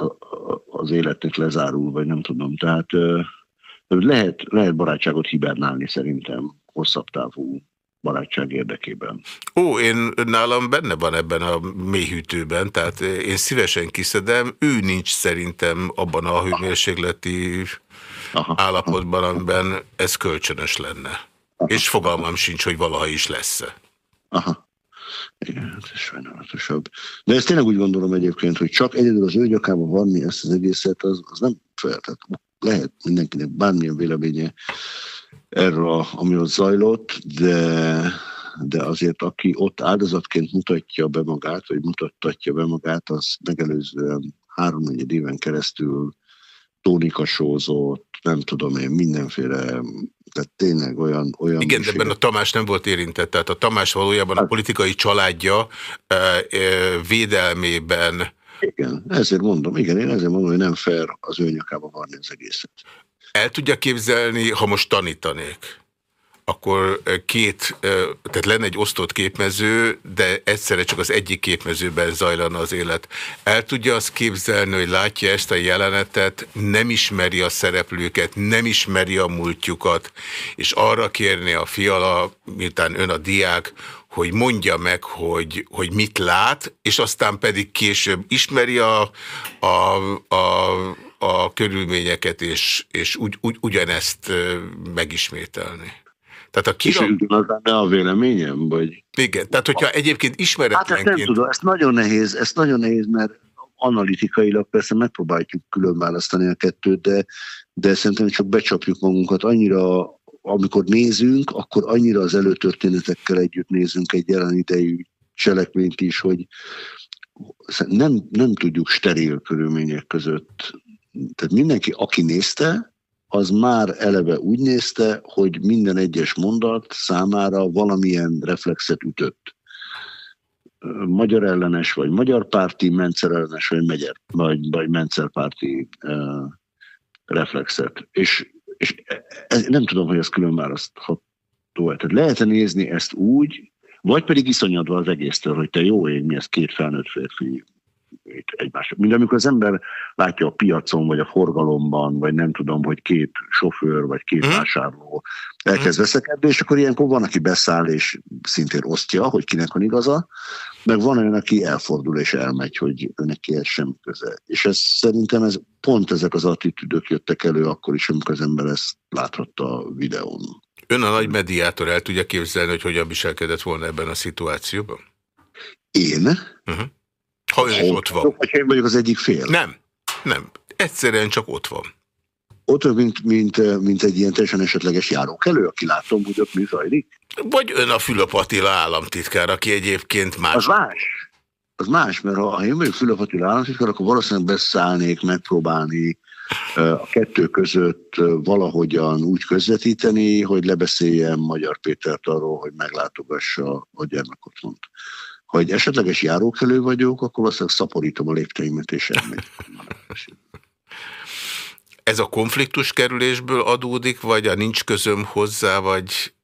az életnek lezárul, vagy nem tudom. Tehát lehet, lehet barátságot hibernálni szerintem hosszabb távú barátság érdekében. Ó, én nálam benne van ebben a mélyhűtőben, tehát én szívesen kiszedem, ő nincs szerintem abban a hőmérsékleti Aha. állapotban, amiben ez kölcsönös lenne. Aha. És fogalmam sincs, hogy valaha is lesz-e. Aha. Igen, ez sajnálatosabb. De ezt tényleg úgy gondolom egyébként, hogy csak egyedül az ő nyakában vanni ezt az egészet, az, az nem fel. Tehát lehet mindenkinek bármilyen véleménye erről, ami ott zajlott, de, de azért aki ott áldozatként mutatja be magát, vagy mutattatja be magát, az megelőzően három-négy éven keresztül tónikasózott, nem tudom én, mindenféle, tehát tényleg olyan... olyan Igen, de ebben a Tamás nem volt érintett, tehát a Tamás valójában hát, a politikai családja e, e, védelmében... Igen, ezért mondom, igen, én ezért mondom, hogy nem fair az ő nyakába varni az egészet. El tudja képzelni, ha most tanítanék, akkor két, tehát lenne egy osztott képmező, de egyszerre csak az egyik képmezőben zajlana az élet. El tudja azt képzelni, hogy látja ezt a jelenetet, nem ismeri a szereplőket, nem ismeri a múltjukat, és arra kérni a fiala, miután ön a diák, hogy mondja meg, hogy, hogy mit lát, és aztán pedig később ismeri a, a, a, a körülményeket, és, és ugy, ugy, ugyanezt megismételni. Tehát a kira... És lenne a véleményem? Vagy... Igen, tehát hogyha egyébként ismeretlenként... Hát ezt nem tudom, ezt nagyon nehéz, ezt nagyon nehéz, mert analitikailag persze megpróbáljuk külön választani a kettőt, de, de szerintem csak becsapjuk magunkat annyira, amikor nézünk, akkor annyira az előtörténetekkel együtt nézünk egy jelen idejű cselekményt is, hogy nem, nem tudjuk steril körülmények között. Tehát mindenki, aki nézte, az már eleve úgy nézte, hogy minden egyes mondat számára valamilyen reflexet ütött. Magyar ellenes, vagy magyar párti, mencer ellenes, vagy, megyer, vagy, vagy mencer párti uh, reflexet. És, és ez, nem tudom, hogy ez külön választható. Tehát lehet -e nézni ezt úgy, vagy pedig iszonyadva az egésztől, hogy te jó ég, mi ez két felnőtt férfi egymás. Mint amikor az ember látja a piacon, vagy a forgalomban, vagy nem tudom, hogy két sofőr, vagy két hmm. vásárló elkezd veszekedni, és akkor ilyenkor van, aki beszáll, és szintén osztja, hogy kinek van igaza, meg van olyan, aki elfordul és elmegy, hogy neki ez sem köze. És ez szerintem ez, pont ezek az attitűdök jöttek elő akkor is, amikor az ember ezt láthatta a videón. Ön a nagy mediátor el tudja képzelni, hogy hogyan viselkedett volna ebben a szituációban? Én? Uh mhm. -huh. Ha ön is ott van. Vagy én vagyok az egyik fél. Nem, nem. Egyszerűen csak ott van. Ott mint, mint, mint egy ilyen teljesen esetleges járókelő, aki látom, hogy ott mi zajlik. Vagy ön a Fülöp Attila államtitkár, aki egyébként más. Az más. Az más, mert ha én vagyok Fülöp Attila államtitkár, akkor valószínűleg beszállnék megpróbálni a kettő között valahogyan úgy közvetíteni, hogy lebeszéljem Magyar Pétert arról, hogy meglátogassa a gyermekotthont. Ha egy esetleges járókelő vagyok, akkor valószínűleg szaporítom a lépteimet, és elmegy. Ez a konfliktus kerülésből adódik, vagy a nincs közöm hozzá, vagy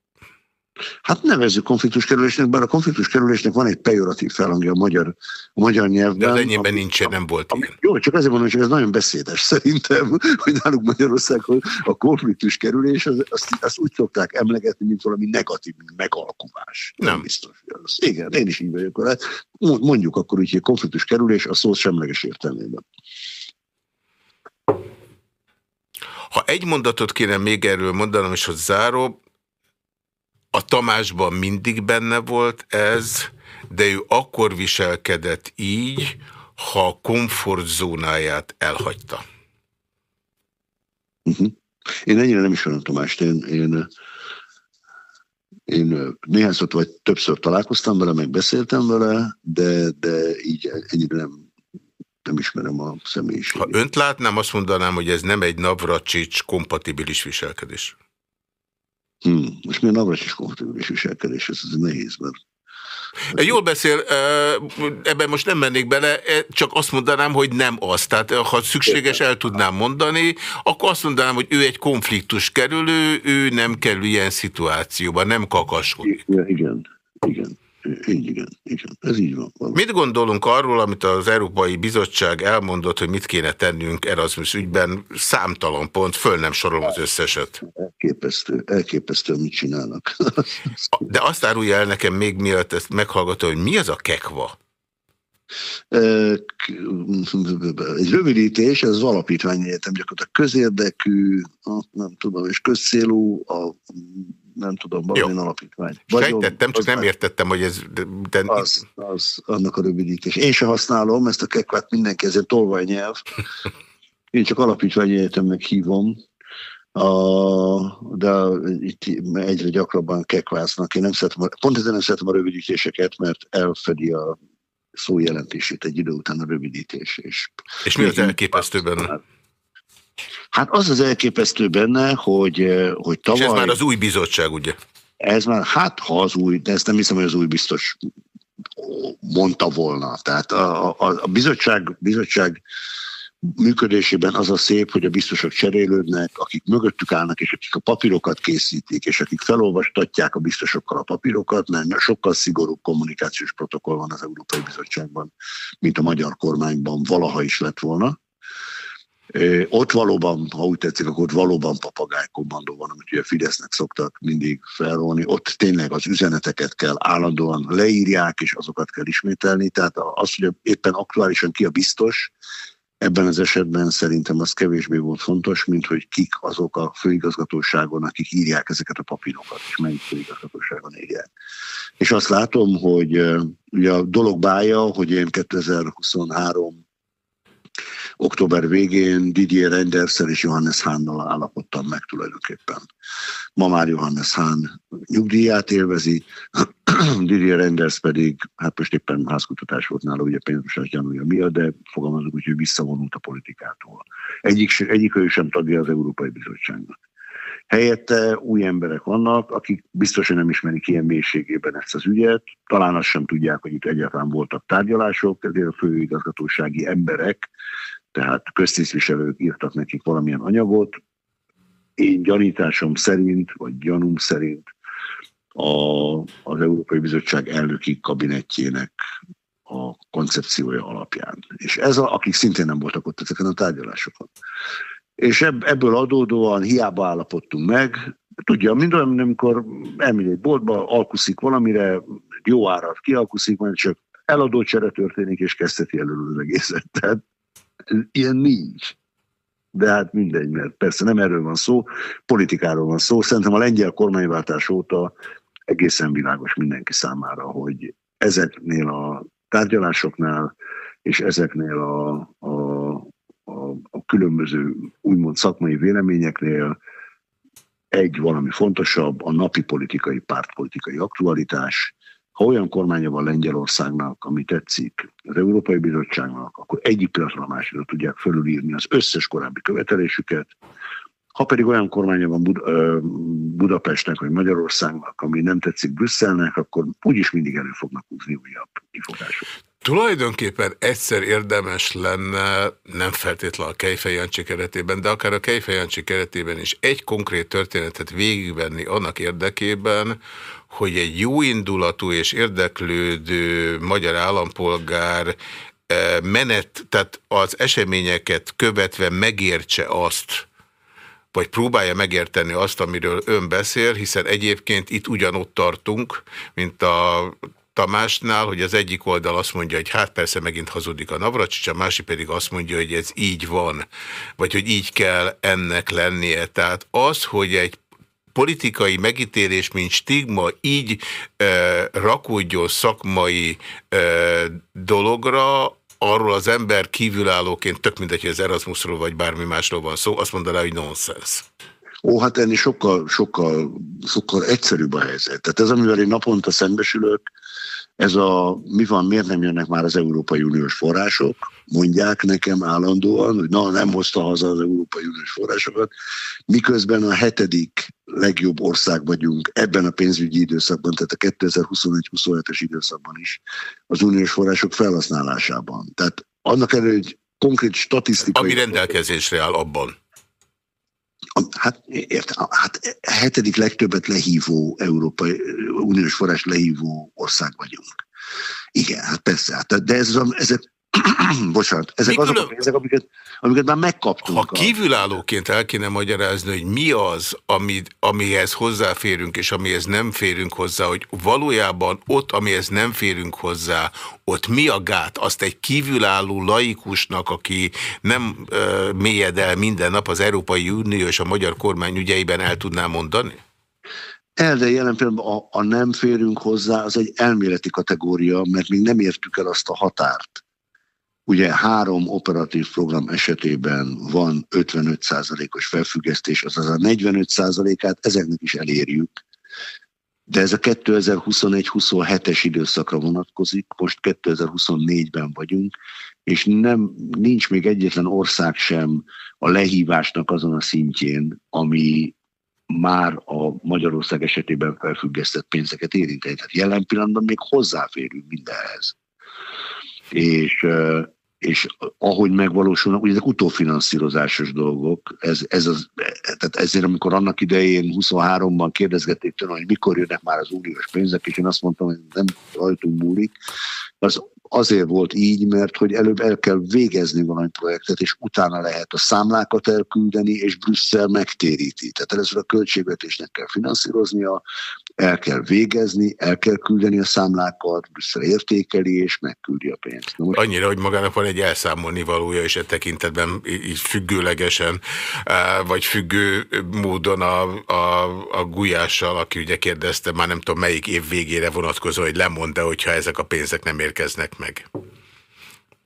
Hát nevezzük konfliktus kerülésnek, bár a konfliktus kerülésnek van egy pejoratív felhangja a magyar, a magyar nyelvben. De az enyémben nincs, nem volt ilyen. Jó, csak ezért mondom, hogy ez nagyon beszédes szerintem, hogy náluk Magyarországon a konfliktus kerülés, az, azt, azt úgy szokták emlegetni, mint valami negatív, mint megalkuvás. Nem. nem biztos. Az. Igen, én is így vagyok. Hát mondjuk akkor úgy, hogy konfliktus kerülés a szó semleges értelmében. Ha egy mondatot kéne még erről mondanom, és hogy záró, a Tamásban mindig benne volt ez, de ő akkor viselkedett így, ha a komfortzónáját elhagyta. Uh mhm. -huh. Én ennyire nem ismerem Tamást. Én, én, én néhányszor vagy többször találkoztam vele, meg beszéltem vele, de, de így ennyire nem, nem ismerem a személyiségét. Ha önt látnám, azt mondanám, hogy ez nem egy Navracsics kompatibilis viselkedés. Hmm. Most milyen Navracsics kompatibilis viselkedés, ez, ez nehéz, mert Jól beszél, ebben most nem mennék bele, csak azt mondanám, hogy nem az. Tehát ha szükséges el tudnám mondani, akkor azt mondanám, hogy ő egy konfliktus kerülő, ő nem kerül ilyen szituációba, nem kakaskodik. Igen, igen. Így igen, igen, ez így van. Valami. Mit gondolunk arról, amit az Európai Bizottság elmondott, hogy mit kéne tennünk Erasmus ügyben? Számtalan pont, föl nem sorolom az összeset. Elképesztő, elképesztő, mit csinálnak. De azt árulja el nekem még mielőtt ezt meghallgatom, hogy mi az a kekva? Egy rövidítés, ez az alapítvány egyetem gyakorlatilag közérdekű, nem tudom, és közcélú, a nem tudom, valamilyen Jó. alapítvány. Sejtettem, csak nem értettem, hogy ez... De... Az, az, annak a rövidítés. Én se használom ezt a kekvát, mindenki ezen tolvaj nyelv. Én csak alapítványi egyetemnek hívom, a, de itt egyre gyakrabban kekváznak. Én nem szeretem, pont ezzel nem szeretem a rövidítéseket, mert elfedi a szó jelentését egy idő után a rövidítés. És, és mi az elképesztő benne? Hát az az elképesztő benne, hogy, eh, hogy tavaly... És ez már az új bizottság, ugye? Ez már, hát ha az új, de ezt nem hiszem, hogy az új biztos mondta volna. Tehát a, a, a bizottság, bizottság működésében az a szép, hogy a biztosok cserélődnek, akik mögöttük állnak, és akik a papírokat készítik, és akik felolvastatják a biztosokkal a papírokat, mert sokkal szigorúbb kommunikációs protokoll van az Európai Bizottságban, mint a magyar kormányban valaha is lett volna. Ott valóban, ha úgy tetszik, akkor ott valóban papagájkommandó van, amit ugye Fidesznek szoktak mindig felrólni. Ott tényleg az üzeneteket kell állandóan leírják, és azokat kell ismételni. Tehát az, hogy éppen aktuálisan ki a biztos, Ebben az esetben szerintem az kevésbé volt fontos, mint hogy kik azok a főigazgatóságon, akik írják ezeket a papírokat, és melyik főigazgatóságon írják. És azt látom, hogy ugye a dolog bája, hogy én 2023 október végén Didier Rendersel és Johannes Hánnal állapodtam meg tulajdonképpen. Ma már Johannes Hahn nyugdíját élvezi, Didier Renders pedig, hát most éppen házkutatás volt nála, ugye pénzmosás gyanúja miatt, de fogalmazok úgy, hogy visszavonult a politikától. Egyik, egyik ő sem tagja az Európai Bizottságnak. Helyette új emberek vannak, akik biztosan nem ismerik ilyen mélységében ezt az ügyet, talán azt sem tudják, hogy itt egyáltalán voltak tárgyalások, ezért a főigazgatósági emberek tehát köztisztviselők írtak nekik valamilyen anyagot. Én gyanításom szerint, vagy gyanúm szerint a, az Európai Bizottság elnöki kabinetjének a koncepciója alapján. És ez a, akik szintén nem voltak ott ezeken a tárgyalásokon. És ebből adódóan hiába állapodtunk meg, tudja, mind olyan, amikor elmegy egy boltba, alkuszik valamire, jó árat kialkuszik, majd csak eladó csere történik, és kezdheti elő az egészet. Tehát ilyen nincs. De hát mindegy, mert persze nem erről van szó, politikáról van szó. Szerintem a lengyel kormányváltás óta egészen világos mindenki számára, hogy ezeknél a tárgyalásoknál és ezeknél a, a, a, a különböző úgymond szakmai véleményeknél egy valami fontosabb, a napi politikai, pártpolitikai aktualitás, ha olyan kormánya van Lengyelországnak, ami tetszik az Európai Bizottságnak, akkor egyik pillanatra a másikra tudják fölülírni az összes korábbi követelésüket. Ha pedig olyan kormánya van Bud- Budapestnek vagy Magyarországnak, ami nem tetszik Brüsszelnek, akkor úgyis mindig elő fognak húzni újabb kifogásokat. Tulajdonképpen egyszer érdemes lenne, nem feltétlenül a Kejfej Jancsi keretében, de akár a Kejfej Jancsi keretében is egy konkrét történetet végigvenni annak érdekében, hogy egy jóindulatú és érdeklődő magyar állampolgár eh, menet, tehát az eseményeket követve megértse azt, vagy próbálja megérteni azt, amiről ön beszél, hiszen egyébként itt ugyanott tartunk, mint a Tamásnál, hogy az egyik oldal azt mondja, hogy hát persze megint hazudik a Navracsics, a másik pedig azt mondja, hogy ez így van, vagy hogy így kell ennek lennie. Tehát az, hogy egy politikai megítélés, mint stigma így e, rakódjon szakmai e, dologra, arról az ember kívülállóként, tök mindegy, hogy az Erasmusról vagy bármi másról van szó, azt mondaná, hogy nonsens. Ó, hát ennél sokkal, sokkal, sokkal egyszerűbb a helyzet. Tehát ez, amivel én naponta szembesülök, ez a mi van, miért nem jönnek már az Európai Uniós források, mondják nekem állandóan, hogy na, nem hozta haza az Európai Uniós forrásokat, miközben a hetedik legjobb ország vagyunk ebben a pénzügyi időszakban, tehát a 2021-27-es időszakban is az uniós források felhasználásában. Tehát annak elő, hogy konkrét statisztikai... Ami rendelkezésre áll abban. Hát, értem, hát hetedik legtöbbet lehívó Európai Uniós forrás lehívó ország vagyunk. Igen, hát persze, hát, de ez, ezek bocsánat, ezek Mi azok külön... a pénzek, amiket, amiket már megkaptunk. Ha kívülállóként el kéne magyarázni, hogy mi az, ami, amihez hozzáférünk, és amihez nem férünk hozzá, hogy valójában ott, amihez nem férünk hozzá, ott mi a gát, azt egy kívülálló laikusnak, aki nem uh, mélyed el minden nap az Európai Unió és a magyar kormány ügyeiben el tudná mondani? El, de jelen pillanatban a, a nem férünk hozzá, az egy elméleti kategória, mert még nem értük el azt a határt Ugye három operatív program esetében van 55%-os felfüggesztés, azaz a 45%-át ezeknek is elérjük, de ez a 2021-27-es időszakra vonatkozik, most 2024-ben vagyunk, és nem, nincs még egyetlen ország sem a lehívásnak azon a szintjén, ami már a Magyarország esetében felfüggesztett pénzeket érinteni. Tehát jelen pillanatban még hozzáférünk mindenhez. És és ahogy megvalósulnak, ugye ezek utófinanszírozásos dolgok, ez, ez az, tehát ezért amikor annak idején 23-ban kérdezgették tőle, hogy mikor jönnek már az uniós pénzek, és én azt mondtam, hogy nem rajtunk múlik, az azért volt így, mert hogy előbb el kell végezni valami projektet, és utána lehet a számlákat elküldeni, és Brüsszel megtéríti. Tehát először a költségvetésnek kell finanszíroznia, el kell végezni, el kell küldeni a számlákat, Brüsszel értékeli, és megküldi a pénzt. most... Annyira, hogy magának van egy elszámolni valója, és e tekintetben így függőlegesen, vagy függő módon a, a, a gulyással, aki ugye kérdezte, már nem tudom melyik év végére vonatkozó, hogy lemond-e, hogyha ezek a pénzek nem érkeznek meg.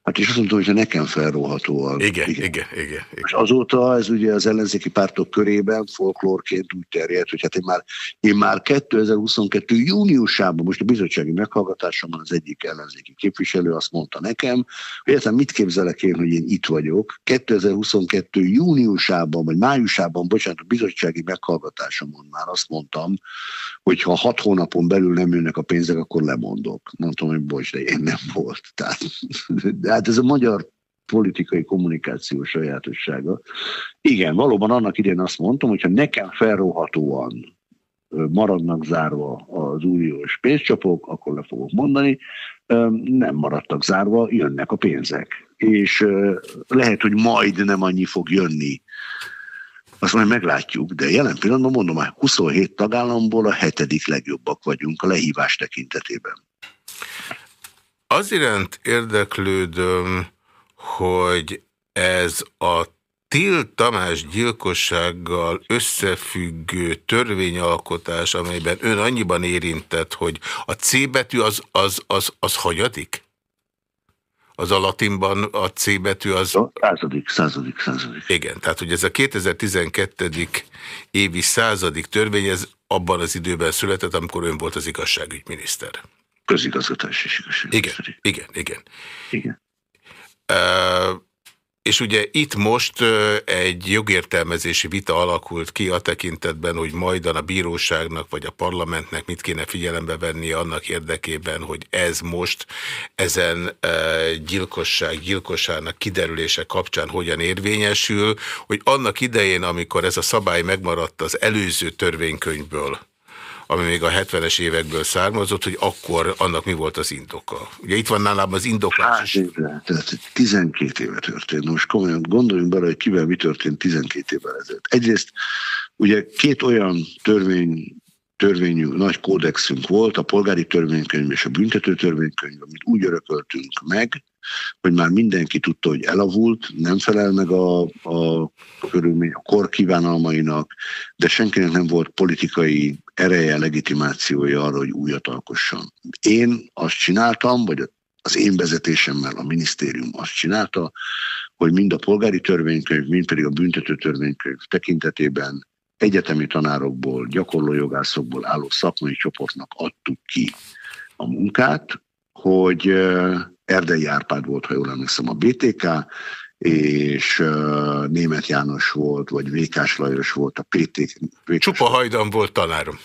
Hát és azt mondta, hogy nekem felróhatóan. Igen, igen, igen, igen, igen. És azóta ez ugye az ellenzéki pártok körében folklórként úgy terjedt, hogy hát én már, én már 2022. júniusában, most a bizottsági meghallgatásomban az egyik ellenzéki képviselő azt mondta nekem, hogy értem, mit képzelek én, hogy én itt vagyok. 2022. júniusában, vagy májusában, bocsánat, a bizottsági meghallgatásomon már azt mondtam, hogy ha hat hónapon belül nem jönnek a pénzek, akkor lemondok. Mondtam, hogy bocs, de én nem volt. Tehát, de hát ez a magyar politikai kommunikáció sajátossága. Igen, valóban annak idén azt mondtam, hogyha nekem felróhatóan maradnak zárva az uniós pénzcsapok, akkor le fogok mondani, nem maradtak zárva, jönnek a pénzek. És lehet, hogy majd nem annyi fog jönni, azt majd meglátjuk, de jelen pillanatban mondom, hogy 27 tagállamból a hetedik legjobbak vagyunk a lehívás tekintetében. Az iránt érdeklődöm, hogy ez a Til Tamás gyilkossággal összefüggő törvényalkotás, amelyben ön annyiban érintett, hogy a C betű az, az, az, az hagyadik? Az a latinban a C betű az... A századik, századik, századik. Igen, tehát hogy ez a 2012. évi századik törvény, ez abban az időben született, amikor ön volt az igazságügyminiszter. Közigazgatás és igazságügyminiszter. Igen, igen, igen. igen. Uh, és ugye itt most egy jogértelmezési vita alakult ki a tekintetben, hogy majdan a bíróságnak vagy a parlamentnek mit kéne figyelembe venni annak érdekében, hogy ez most ezen gyilkosság, gyilkosságnak kiderülése kapcsán hogyan érvényesül, hogy annak idején, amikor ez a szabály megmaradt az előző törvénykönyvből, ami még a 70-es évekből származott, hogy akkor annak mi volt az indoka. Ugye itt van nálam az indoklás is. Évre, tehát 12 éve történt. Most komolyan gondoljunk bele, hogy kivel mi történt 12 évvel ezelőtt. Egyrészt ugye két olyan törvény törvényű nagy kódexünk volt, a polgári törvénykönyv és a büntető törvénykönyv, amit úgy örököltünk meg, hogy már mindenki tudta, hogy elavult, nem felel meg a, a körülmény, a kor kívánalmainak, de senkinek nem volt politikai ereje, legitimációja arra, hogy újat alkosson. Én azt csináltam, vagy az én vezetésemmel a minisztérium azt csinálta, hogy mind a polgári törvénykönyv, mind pedig a büntető törvénykönyv tekintetében egyetemi tanárokból, gyakorló jogászokból álló szakmai csoportnak adtuk ki a munkát, hogy Erdei Árpád volt, ha jól emlékszem, a BTK, és uh, Német János volt, vagy Vékás Lajos volt a PT. Vékás Csupa Hajdan volt tanárom.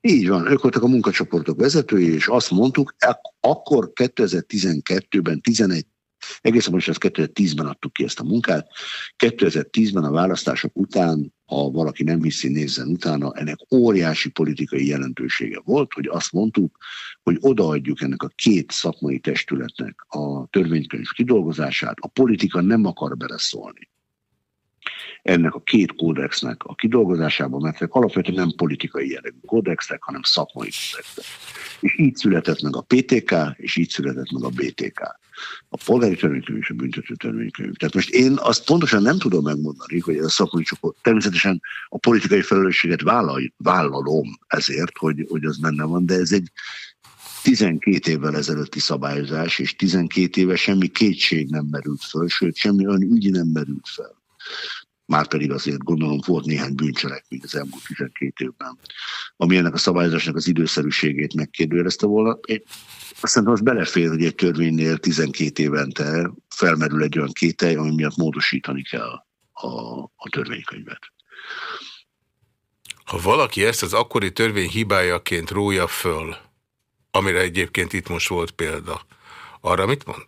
Így van, ők voltak a munkacsoportok vezetői, és azt mondtuk, akkor 2012-ben, 11 Egészen most 2010-ben adtuk ki ezt a munkát. 2010-ben a választások után, ha valaki nem hiszi, nézzen utána, ennek óriási politikai jelentősége volt, hogy azt mondtuk, hogy odaadjuk ennek a két szakmai testületnek a törvénykönyv kidolgozását, a politika nem akar beleszólni ennek a két kódexnek a kidolgozásában, mert ezek alapvetően nem politikai jellegű kódexek, hanem szakmai kódexek. És így született meg a PTK, és így született meg a BTK. A polgári törvénykönyv és a büntető törvénykönyv. Tehát most én azt pontosan nem tudom megmondani, hogy ez a szakmai csoport, természetesen a politikai felelősséget vállal, vállalom ezért, hogy, hogy az benne van, de ez egy 12 évvel ezelőtti szabályozás, és 12 éve semmi kétség nem merült föl, sőt, semmi olyan ügy nem merült fel. Márpedig azért gondolom volt néhány bűncselekmény az elmúlt 12 évben, ami ennek a szabályozásnak az időszerűségét megkérdőjelezte volna. Én azt szerintem az belefér, hogy egy törvénynél 12 évente felmerül egy olyan kételj, ami miatt módosítani kell a, a törvénykönyvet. Ha valaki ezt az akkori törvény hibájaként rója föl, amire egyébként itt most volt példa, arra mit mond?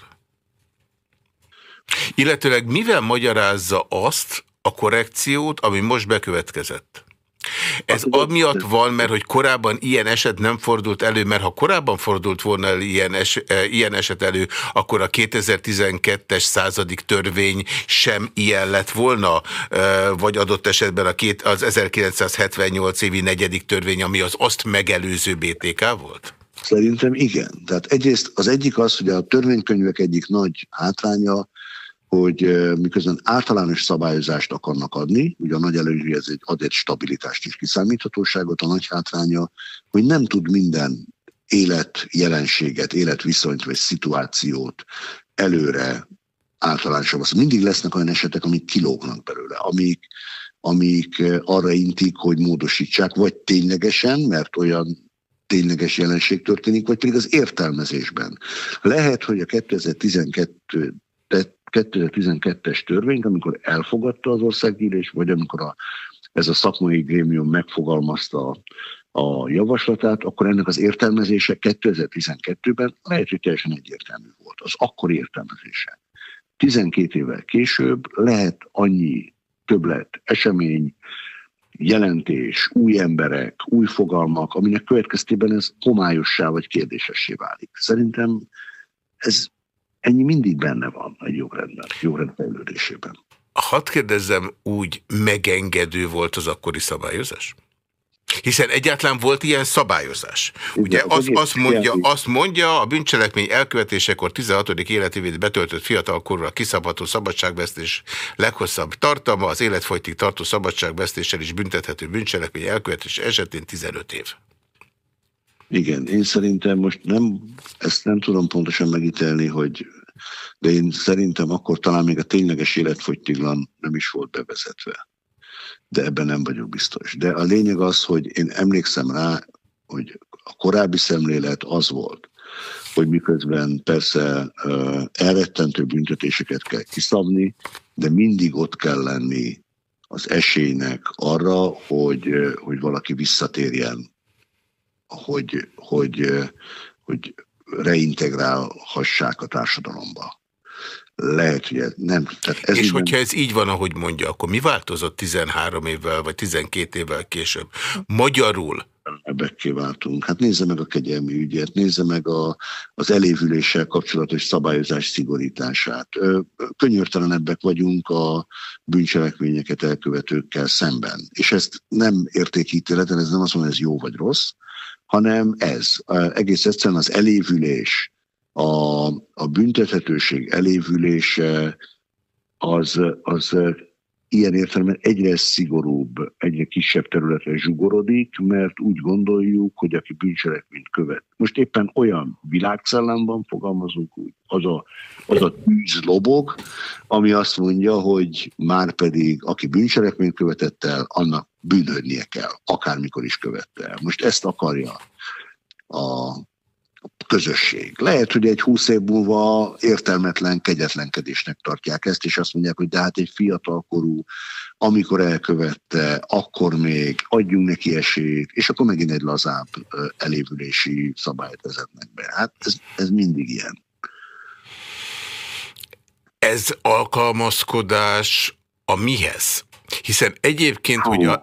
Illetőleg mivel magyarázza azt a korrekciót, ami most bekövetkezett? Ez amiatt van, mert hogy korábban ilyen eset nem fordult elő, mert ha korábban fordult volna ilyen, es, e, ilyen eset elő, akkor a 2012-es századik törvény sem ilyen lett volna, e, vagy adott esetben a két, az 1978 évi negyedik törvény, ami az azt megelőző BTK volt? Szerintem igen. Tehát egyrészt az egyik az, hogy a törvénykönyvek egyik nagy hátránya, hogy miközben általános szabályozást akarnak adni, ugye a nagy előnyű ez egy ad egy stabilitást és kiszámíthatóságot, a nagy hátránya, hogy nem tud minden életjelenséget, életviszonyt vagy szituációt előre általánosabban. Szóval mindig lesznek olyan esetek, amik kilógnak belőle, amik, amik arra intik, hogy módosítsák, vagy ténylegesen, mert olyan tényleges jelenség történik, vagy pedig az értelmezésben. Lehet, hogy a 2012 2012-es törvényt, amikor elfogadta az országgyűlés, vagy amikor a, ez a szakmai grémium megfogalmazta a javaslatát, akkor ennek az értelmezése 2012-ben lehet, hogy teljesen egyértelmű volt. Az akkor értelmezése. 12 évvel később lehet annyi többlet, esemény, jelentés, új emberek, új fogalmak, aminek következtében ez homályossá vagy kérdésessé válik. Szerintem ez Ennyi mindig benne van egy jogrendben, jogrend fejlődésében. Hadd kérdezzem úgy, megengedő volt az akkori szabályozás? Hiszen egyáltalán volt ilyen szabályozás. Ugye az, azt, mondja, azt mondja, a bűncselekmény elkövetésekor 16. életévét betöltött fiatalkorúra kiszabható szabadságvesztés leghosszabb tartalma, az életfolytig tartó szabadságvesztéssel is büntethető bűncselekmény elkövetés esetén 15 év. Igen, én szerintem most nem, ezt nem tudom pontosan megítelni, hogy de én szerintem akkor talán még a tényleges életfogytiglan nem is volt bevezetve. De ebben nem vagyok biztos. De a lényeg az, hogy én emlékszem rá, hogy a korábbi szemlélet az volt, hogy miközben persze uh, elrettentő büntetéseket kell kiszabni, de mindig ott kell lenni az esélynek arra, hogy, hogy valaki visszatérjen hogy, hogy, hogy reintegrálhassák a társadalomba. Lehet, hogy nem. Tehát ez És hogyha nem... ez így van, ahogy mondja, akkor mi változott 13 évvel, vagy 12 évvel később? Magyarul ebbekké váltunk. Hát nézze meg a kegyelmi ügyet, nézze meg a, az elévüléssel kapcsolatos szabályozás szigorítását. Könyörtelenebbek vagyunk a bűncselekményeket elkövetőkkel szemben. És ezt nem értékítéleten, ez nem azt mondja, hogy ez jó vagy rossz, hanem ez. Egész egyszerűen az elévülés, a, a büntethetőség elévülése az, az ilyen értelemben egyre szigorúbb, egyre kisebb területre zsugorodik, mert úgy gondoljuk, hogy aki bűncselekményt követ. Most éppen olyan világszellemben fogalmazunk úgy, az a, az a tűz ami azt mondja, hogy már pedig aki bűncselekményt követett el, annak bűnhődnie kell, akármikor is követte el. Most ezt akarja a közösség. Lehet, hogy egy húsz év múlva értelmetlen kegyetlenkedésnek tartják ezt, és azt mondják, hogy de hát egy fiatalkorú, amikor elkövette, akkor még adjunk neki esélyt, és akkor megint egy lazább elévülési szabályt vezetnek be. Hát ez, ez mindig ilyen. Ez alkalmazkodás a mihez? Hiszen egyébként, hogy a...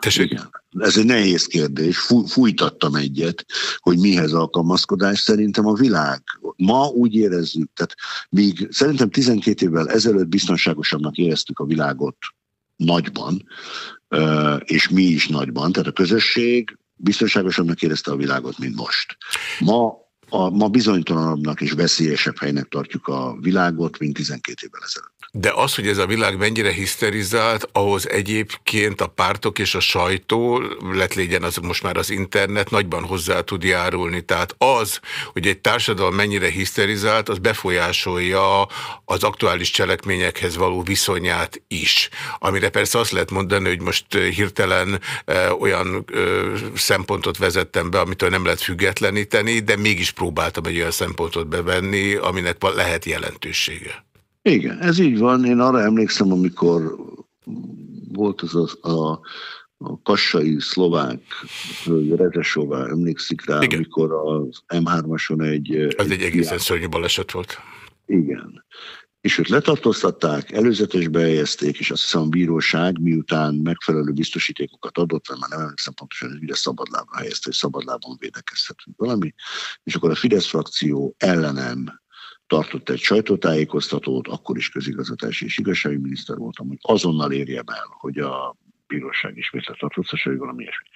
Tessék. Igen. Ez egy nehéz kérdés. Fújtattam egyet, hogy mihez alkalmazkodás. Szerintem a világ. Ma úgy érezzük, tehát míg szerintem 12 évvel ezelőtt biztonságosabbnak éreztük a világot nagyban, és mi is nagyban, tehát a közösség biztonságosabbnak érezte a világot, mint most. Ma a, ma bizonytalanabbnak és veszélyesebb helynek tartjuk a világot, mint 12 évvel ezelőtt. De az, hogy ez a világ mennyire hiszterizált, ahhoz egyébként a pártok és a sajtó, lett legyen az most már az internet, nagyban hozzá tud járulni. Tehát az, hogy egy társadalom mennyire hiszterizált, az befolyásolja az aktuális cselekményekhez való viszonyát is. Amire persze azt lehet mondani, hogy most hirtelen e, olyan e, szempontot vezettem be, amitől nem lehet függetleníteni, de mégis próbáltam egy olyan szempontot bevenni, aminek lehet jelentősége. Igen, ez így van. Én arra emlékszem, amikor volt az a, a, a kassai szlovák Rezesová, emlékszik rá, Igen. amikor az M3-ason egy... Az egy, egy egészen szörnyű baleset volt. Igen. és őt letartóztatták, előzetesbe helyezték, és azt hiszem a bíróság miután megfelelő biztosítékokat adott, mert már nem emlékszem pontosan, hogy ugye szabadlábra helyezte, hogy szabadlábon védekezhetünk valami, és akkor a Fidesz frakció ellenem tartott egy sajtótájékoztatót, akkor is közigazgatási és igazsági miniszter voltam, hogy azonnal érjem el, hogy a bíróság ismét letartóztassa, vagy valami ilyesmi.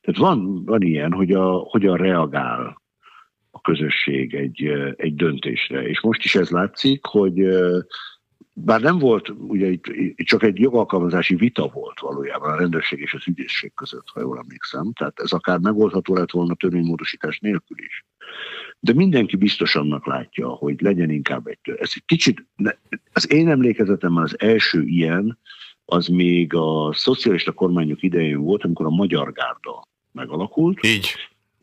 Tehát van, van ilyen, hogy a, hogyan reagál a közösség egy, egy döntésre. És most is ez látszik, hogy bár nem volt, ugye itt, itt csak egy jogalkalmazási vita volt valójában a rendőrség és az ügyészség között, ha jól emlékszem. Tehát ez akár megoldható lett volna törvénymódosítás nélkül is. De mindenki biztos annak látja, hogy legyen inkább egy... Ez egy kicsit, az én emlékezetemben az első ilyen, az még a szocialista kormányok idején volt, amikor a Magyar Gárda megalakult. Így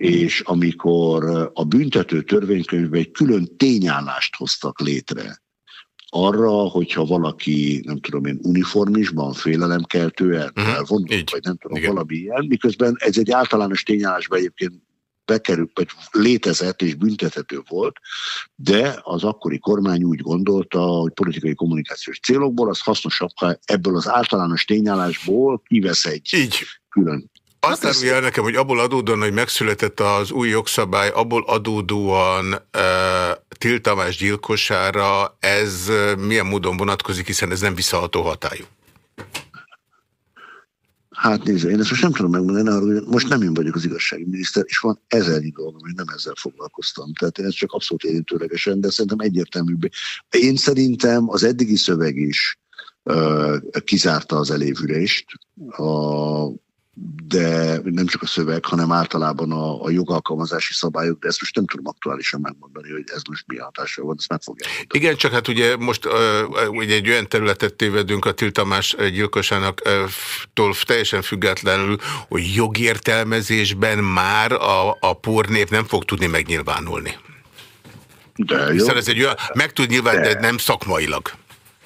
és amikor a büntető törvénykönyvben egy külön tényállást hoztak létre, arra, hogyha valaki, nem tudom én, uniformisban, félelemkeltően uh-huh. elvonul, vagy nem tudom, Igen. valami ilyen, miközben ez egy általános tényállásban egyébként bekerült, vagy létezett és büntethető volt, de az akkori kormány úgy gondolta, hogy politikai kommunikációs célokból az hasznosabb, ha ebből az általános tényállásból kivesz egy Így. külön azt hát árulja el nekem, hogy abból adódóan, hogy megszületett az új jogszabály, abból adódóan uh, tiltamás gyilkosára, ez milyen módon vonatkozik, hiszen ez nem visszaható hatályú. Hát nézd, én ezt most nem tudom megmondani, hogy most nem én vagyok az igazsági miniszter, és van ezernyi dolgom, hogy nem ezzel foglalkoztam. Tehát én ezt csak abszolút érintőlegesen, de szerintem egyértelműbb. Én szerintem az eddigi szöveg is uh, kizárta az elévülést. A, de nem csak a szöveg, hanem általában a, a jogalkalmazási szabályok, de ezt most nem tudom aktuálisan megmondani, hogy ez most mi hatással van, ezt meg fogja mondani. Igen, csak hát ugye most uh, ugye egy olyan területet tévedünk a Tiltamás gyilkosának uh, tól teljesen függetlenül, hogy jogértelmezésben már a, a pornép nem fog tudni megnyilvánulni. De jó. Hiszen ez egy olyan, meg tud nyilván, de, de nem szakmailag.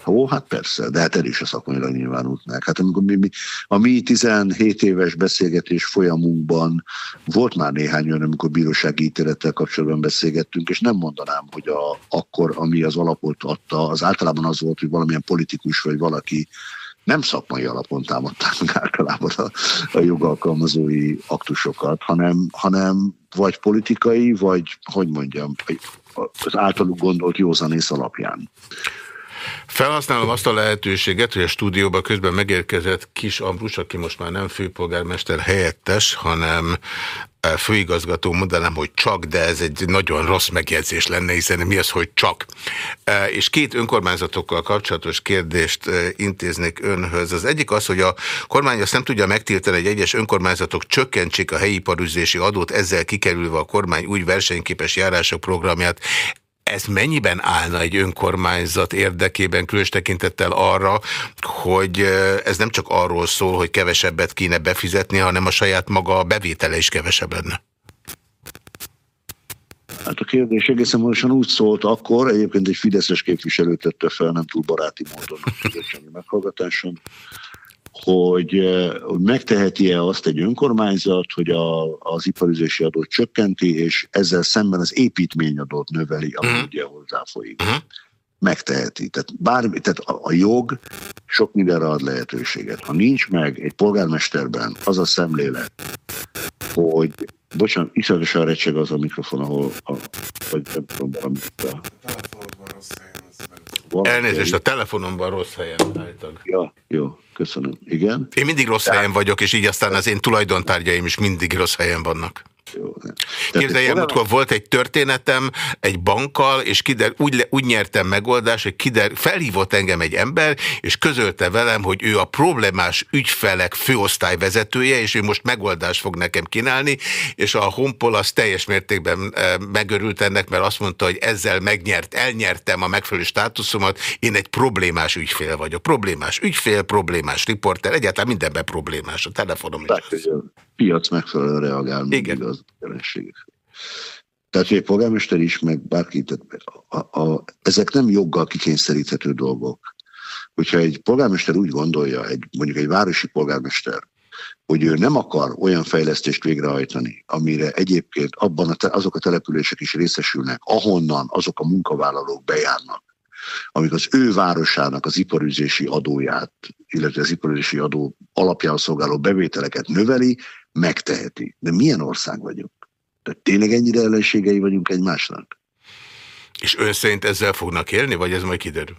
Ó, hát persze, de hát el is a szakmailag nyilvánult meg. Hát amikor mi, mi, a mi 17 éves beszélgetés folyamunkban volt már néhány olyan, amikor bírósági ítélettel kapcsolatban beszélgettünk, és nem mondanám, hogy a, akkor, ami az alapot adta, az általában az volt, hogy valamilyen politikus vagy valaki nem szakmai alapon támadták meg általában a, a jogalkalmazói aktusokat, hanem, hanem vagy politikai, vagy, hogy mondjam, az általuk gondolt józanész alapján. Felhasználom azt a lehetőséget, hogy a stúdióban közben megérkezett Kis Ambrus, aki most már nem főpolgármester helyettes, hanem e, főigazgató, mondanám, hogy csak, de ez egy nagyon rossz megjegyzés lenne, hiszen mi az, hogy csak. E, és két önkormányzatokkal kapcsolatos kérdést e, intéznék önhöz. Az egyik az, hogy a kormány azt nem tudja megtiltani, hogy egyes önkormányzatok csökkentsék a helyi parüzési adót, ezzel kikerülve a kormány új versenyképes járások programját ez mennyiben állna egy önkormányzat érdekében, különös tekintettel arra, hogy ez nem csak arról szól, hogy kevesebbet kéne befizetni, hanem a saját maga bevétele is kevesebb lenne? Hát a kérdés egészen pontosan úgy szólt akkor, egyébként egy Fideszes képviselő tette fel, nem túl baráti módon a meghallgatáson, hogy, eh, hogy megteheti-e azt egy önkormányzat, hogy a, az iparüzési adót csökkenti, és ezzel szemben az építményadót növeli, ami uh-huh. ugye hozzáfolyik. Uh-huh. Megteheti. Tehát, bármi, tehát a, a jog sok mindenre ad lehetőséget. Ha nincs meg egy polgármesterben az a szemlélet, hogy bocsánat, iszonyatosan recseg az a mikrofon, ahol a, vagy nem tudom, valamit a... Elnézést, a telefonomban rossz helyen állítok. Ja, jó. Köszönöm. Igen? Én mindig rossz helyen vagyok, és így aztán az én tulajdontárgyaim is mindig rossz helyen vannak. Képzelj el, múltkor volt egy történetem egy bankkal, és kider, úgy, úgy nyertem megoldást, hogy kider, felhívott engem egy ember, és közölte velem, hogy ő a problémás ügyfelek főosztályvezetője, és ő most megoldást fog nekem kínálni, és a Honpol az teljes mértékben e, megörült ennek, mert azt mondta, hogy ezzel megnyert, elnyertem a megfelelő státuszomat, én egy problémás ügyfél vagyok. Problémás ügyfél, problémás riporter, egyáltalán mindenben problémás. A telefonom is piac megfelelően reagál mindig az jelenségek. Tehát, hogy egy polgármester is, meg bárki, tehát a, a, ezek nem joggal kikényszeríthető dolgok. Hogyha egy polgármester úgy gondolja, egy, mondjuk egy városi polgármester, hogy ő nem akar olyan fejlesztést végrehajtani, amire egyébként abban a te, azok a települések is részesülnek, ahonnan azok a munkavállalók bejárnak, amik az ő városának az iparüzési adóját, illetve az iparüzési adó alapján szolgáló bevételeket növeli, megteheti. De milyen ország vagyunk? Tehát tényleg ennyire ellenségei vagyunk egymásnak? És ön szerint ezzel fognak élni, vagy ez majd kiderül?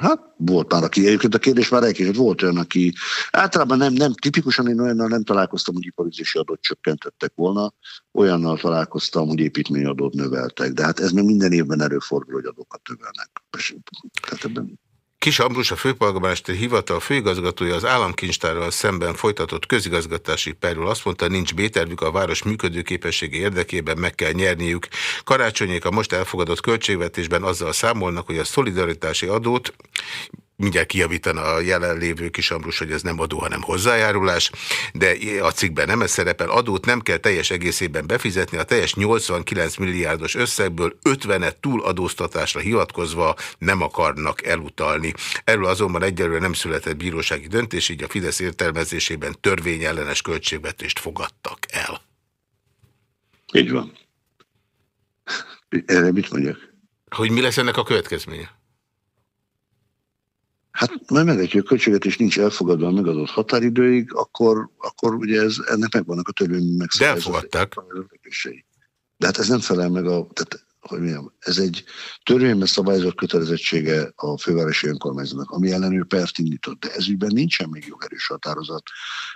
Hát volt már, aki egyébként a kérdés már elkérdezett, volt olyan, aki általában nem, nem tipikusan én olyannal nem találkoztam, hogy iparüzési adót csökkentettek volna, olyannal találkoztam, hogy építményadót növeltek, de hát ez még minden évben előfordul, hogy adókat növelnek. Tehát ebben Kis Ambrus, a főpolgármester hivatal főigazgatója az államkincstárral szemben folytatott közigazgatási perről azt mondta, nincs bétervük a város működőképessége érdekében meg kell nyerniük. Karácsonyék a most elfogadott költségvetésben azzal számolnak, hogy a szolidaritási adót mindjárt kijavítana a jelenlévő kisambrus, hogy ez nem adó, hanem hozzájárulás, de a cikkben nem ez szerepel. Adót nem kell teljes egészében befizetni, a teljes 89 milliárdos összegből 50-et túladóztatásra hivatkozva nem akarnak elutalni. Erről azonban egyelőre nem született bírósági döntés, így a Fidesz értelmezésében törvényellenes költségvetést fogadtak el. Így van. Erre mit mondjak? Hogy mi lesz ennek a következménye? Hát majd meglátjuk, a költségvetés nincs elfogadva a megadott határidőig, akkor, akkor ugye ez, ennek megvannak a törvény megszabályozásai. De elfogadták. De hát ez nem felel meg a... Tehát hogy mondjam, ez egy törvényben szabályozott kötelezettsége a fővárosi önkormányzatnak, ami ellen ő pert indított, de ez ügyben nincsen még jogerős határozat,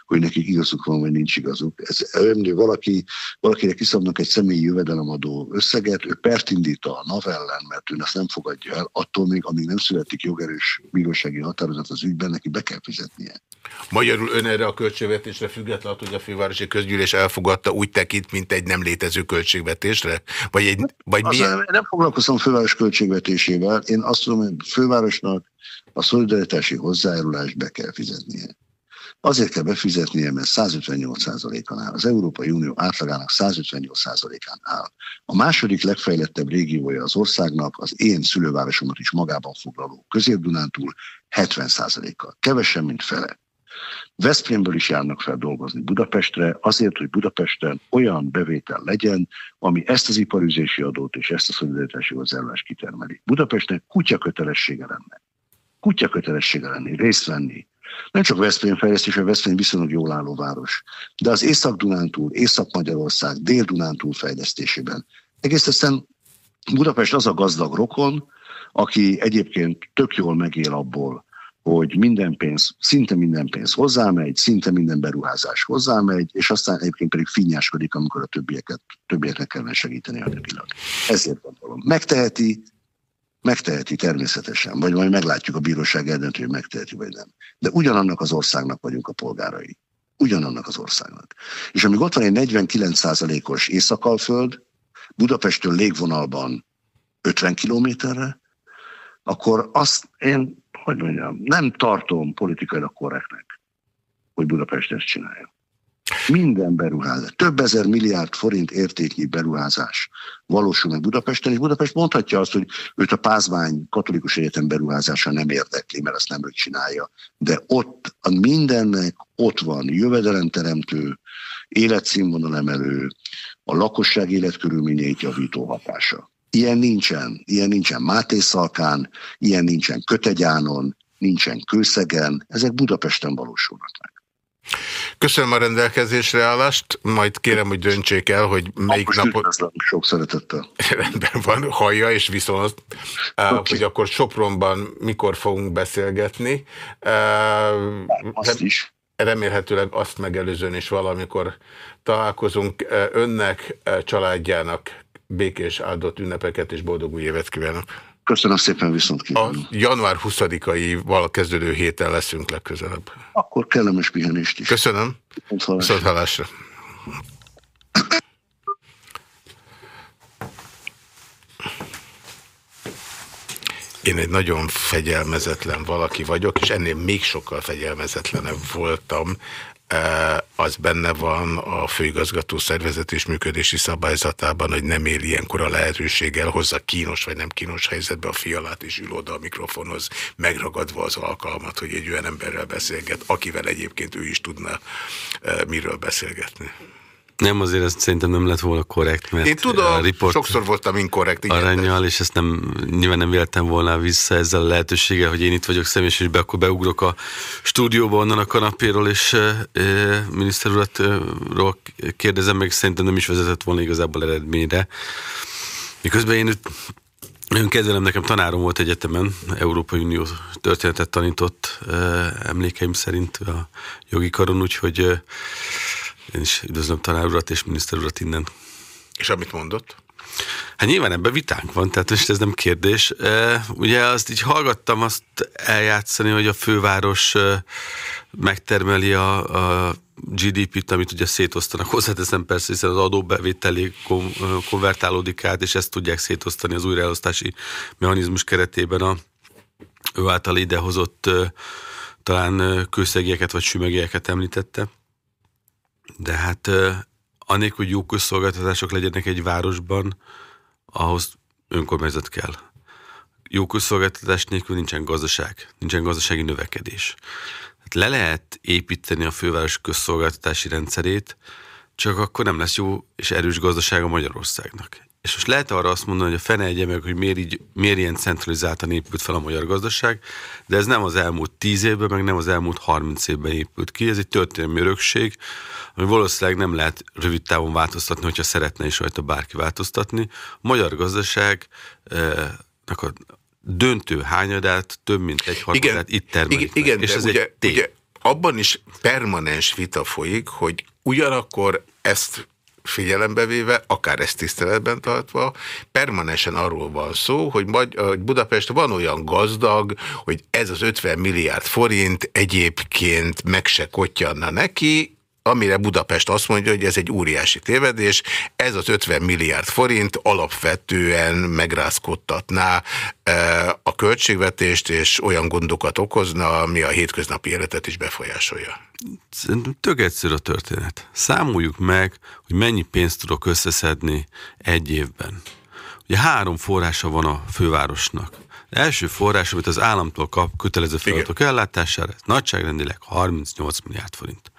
hogy nekik igazuk van, vagy nincs igazuk. Ez olyan, valaki, valakinek kiszabnak egy személyi jövedelemadó összeget, ő pert indít a NAV ellen, mert ő ezt nem fogadja el, attól még, amíg nem születik jogerős bírósági határozat az ügyben, neki be kell fizetnie. Magyarul ön erre a költségvetésre függetlenül, hogy a fővárosi közgyűlés elfogadta, úgy tekint, mint egy nem létező költségvetésre? Vagy, egy, vagy mi nem, nem foglalkozom főváros költségvetésével. Én azt tudom, hogy fővárosnak a szolidaritási hozzájárulást be kell fizetnie. Azért kell befizetnie, mert 158%-án áll. Az Európai Unió átlagának 158%-án áll. A második legfejlettebb régiója az országnak az én szülővárosomat is magában foglaló Közép-Dunántúl 70%-kal. Kevesen, mint fele. Veszprémből is járnak fel dolgozni Budapestre, azért, hogy Budapesten olyan bevétel legyen, ami ezt az iparüzési adót és ezt a szolidaritási hozzáállást kitermeli. Budapestnek kutya kötelessége lenne. Kutya kötelessége lenni, részt venni. Nem csak Veszprém fejlesztés, a Veszprém viszonylag jól álló város, de az Észak-Dunántúl, Észak-Magyarország, Dél-Dunántúl fejlesztésében. Egész aztán Budapest az a gazdag rokon, aki egyébként tök jól megél abból, hogy minden pénz, szinte minden pénz hozzámegy, szinte minden beruházás hozzámegy, és aztán egyébként pedig finnyáskodik, amikor a többieket, többieknek kellene segíteni anyagilag. Ezért gondolom. Megteheti, megteheti természetesen, vagy majd meglátjuk a bíróság eldöntő, hogy megteheti, vagy nem. De ugyanannak az országnak vagyunk a polgárai. Ugyanannak az országnak. És amíg ott van egy 49%-os Északalföld, Budapestől légvonalban 50 kilométerre, akkor azt én hogy mondjam, nem tartom politikailag korrektnek, hogy Budapest ezt csinálja. Minden beruházás, több ezer milliárd forint értéknyi beruházás valósul meg Budapesten, és Budapest mondhatja azt, hogy őt a Pázmány katolikus egyetem beruházása nem érdekli, mert azt nem ő csinálja. De ott a mindennek ott van jövedelemteremtő, életszínvonal emelő, a lakosság életkörülményeit javító hatása. Ilyen nincsen. Ilyen nincsen Máté Szalkán, ilyen nincsen Kötegyánon, nincsen Kőszegen. Ezek Budapesten valósulnak meg. Köszönöm a rendelkezésre állást, majd kérem, hogy döntsék el, hogy melyik akkor napot... Sok szeretettel. Rendben van, hallja, és viszont, okay. uh, hogy akkor Sopronban mikor fogunk beszélgetni. Uh, azt is. Remélhetőleg azt megelőzően is valamikor találkozunk önnek, családjának békés áldott ünnepeket és boldog új évet kívánok! Köszönöm szépen, viszont kívánom. A január 20-aival kezdődő héten leszünk legközelebb. Akkor kellemes pihenést is. Köszönöm. Viszont hallásra. Én egy nagyon fegyelmezetlen valaki vagyok, és ennél még sokkal fegyelmezetlenebb voltam az benne van a főigazgató szervezet és működési szabályzatában, hogy nem él ilyenkor a lehetőséggel, hozza kínos vagy nem kínos helyzetbe a fialát és ül oda a mikrofonhoz, megragadva az alkalmat, hogy egy olyan emberrel beszélget, akivel egyébként ő is tudna miről beszélgetni. Nem, azért ez szerintem nem lett volna korrekt, mert Én tudom, a report sokszor voltam inkorrekt. Aranyjal, és ezt nem, nyilván nem véltem volna vissza ezzel a lehetőséggel, hogy én itt vagyok személyes, be, akkor beugrok a stúdióba onnan a kanapéról, és e, miniszter uratról kérdezem, meg szerintem nem is vezetett volna igazából eredményre. Miközben én nagyon kedvelem, nekem tanárom volt egyetemen, Európai Unió történetet tanított emlékeim szerint a jogi karon, úgyhogy én is üdvözlöm tanár urat és miniszter urat innen. És amit mondott? Hát nyilván ebben vitánk van, tehát most ez nem kérdés. Ugye azt így hallgattam azt eljátszani, hogy a főváros megtermeli a, a GDP-t, amit ugye szétosztanak. Hozzáteszem persze, hiszen az adóbevételi konvertálódik át, és ezt tudják szétosztani az újraelosztási mechanizmus keretében a ő által idehozott talán kőszegieket vagy sümegélyeket említette. De hát anélkül, hogy jó közszolgáltatások legyenek egy városban, ahhoz önkormányzat kell. Jó közszolgáltatás nélkül nincsen gazdaság, nincsen gazdasági növekedés. Tehát le lehet építeni a főváros közszolgáltatási rendszerét, csak akkor nem lesz jó és erős gazdasága Magyarországnak. És most lehet arra azt mondani, hogy a fene egye meg, hogy miért, így, miért ilyen centralizáltan épült fel a magyar gazdaság, de ez nem az elmúlt tíz évben, meg nem az elmúlt harminc évben épült ki, ez egy történelmi örökség, ami valószínűleg nem lehet rövid távon változtatni, hogyha szeretne is rajta bárki változtatni. A magyar gazdaságnak a döntő hányadát, több mint egy harmadát itt termelik Igen, igen és ez ugye, egy ugye abban is permanens vita folyik, hogy ugyanakkor ezt figyelembe véve, akár ezt tiszteletben tartva, permanensen arról van szó, hogy Budapest van olyan gazdag, hogy ez az 50 milliárd forint egyébként meg se neki, amire Budapest azt mondja, hogy ez egy óriási tévedés, ez az 50 milliárd forint alapvetően megrázkodtatná e, a költségvetést, és olyan gondokat okozna, ami a hétköznapi életet is befolyásolja. Szerintem tök egyszerű a történet. Számoljuk meg, hogy mennyi pénzt tudok összeszedni egy évben. Ugye három forrása van a fővárosnak. Az első forrás, amit az államtól kap kötelező feladatok ellátására, nagyságrendileg 38 milliárd forint.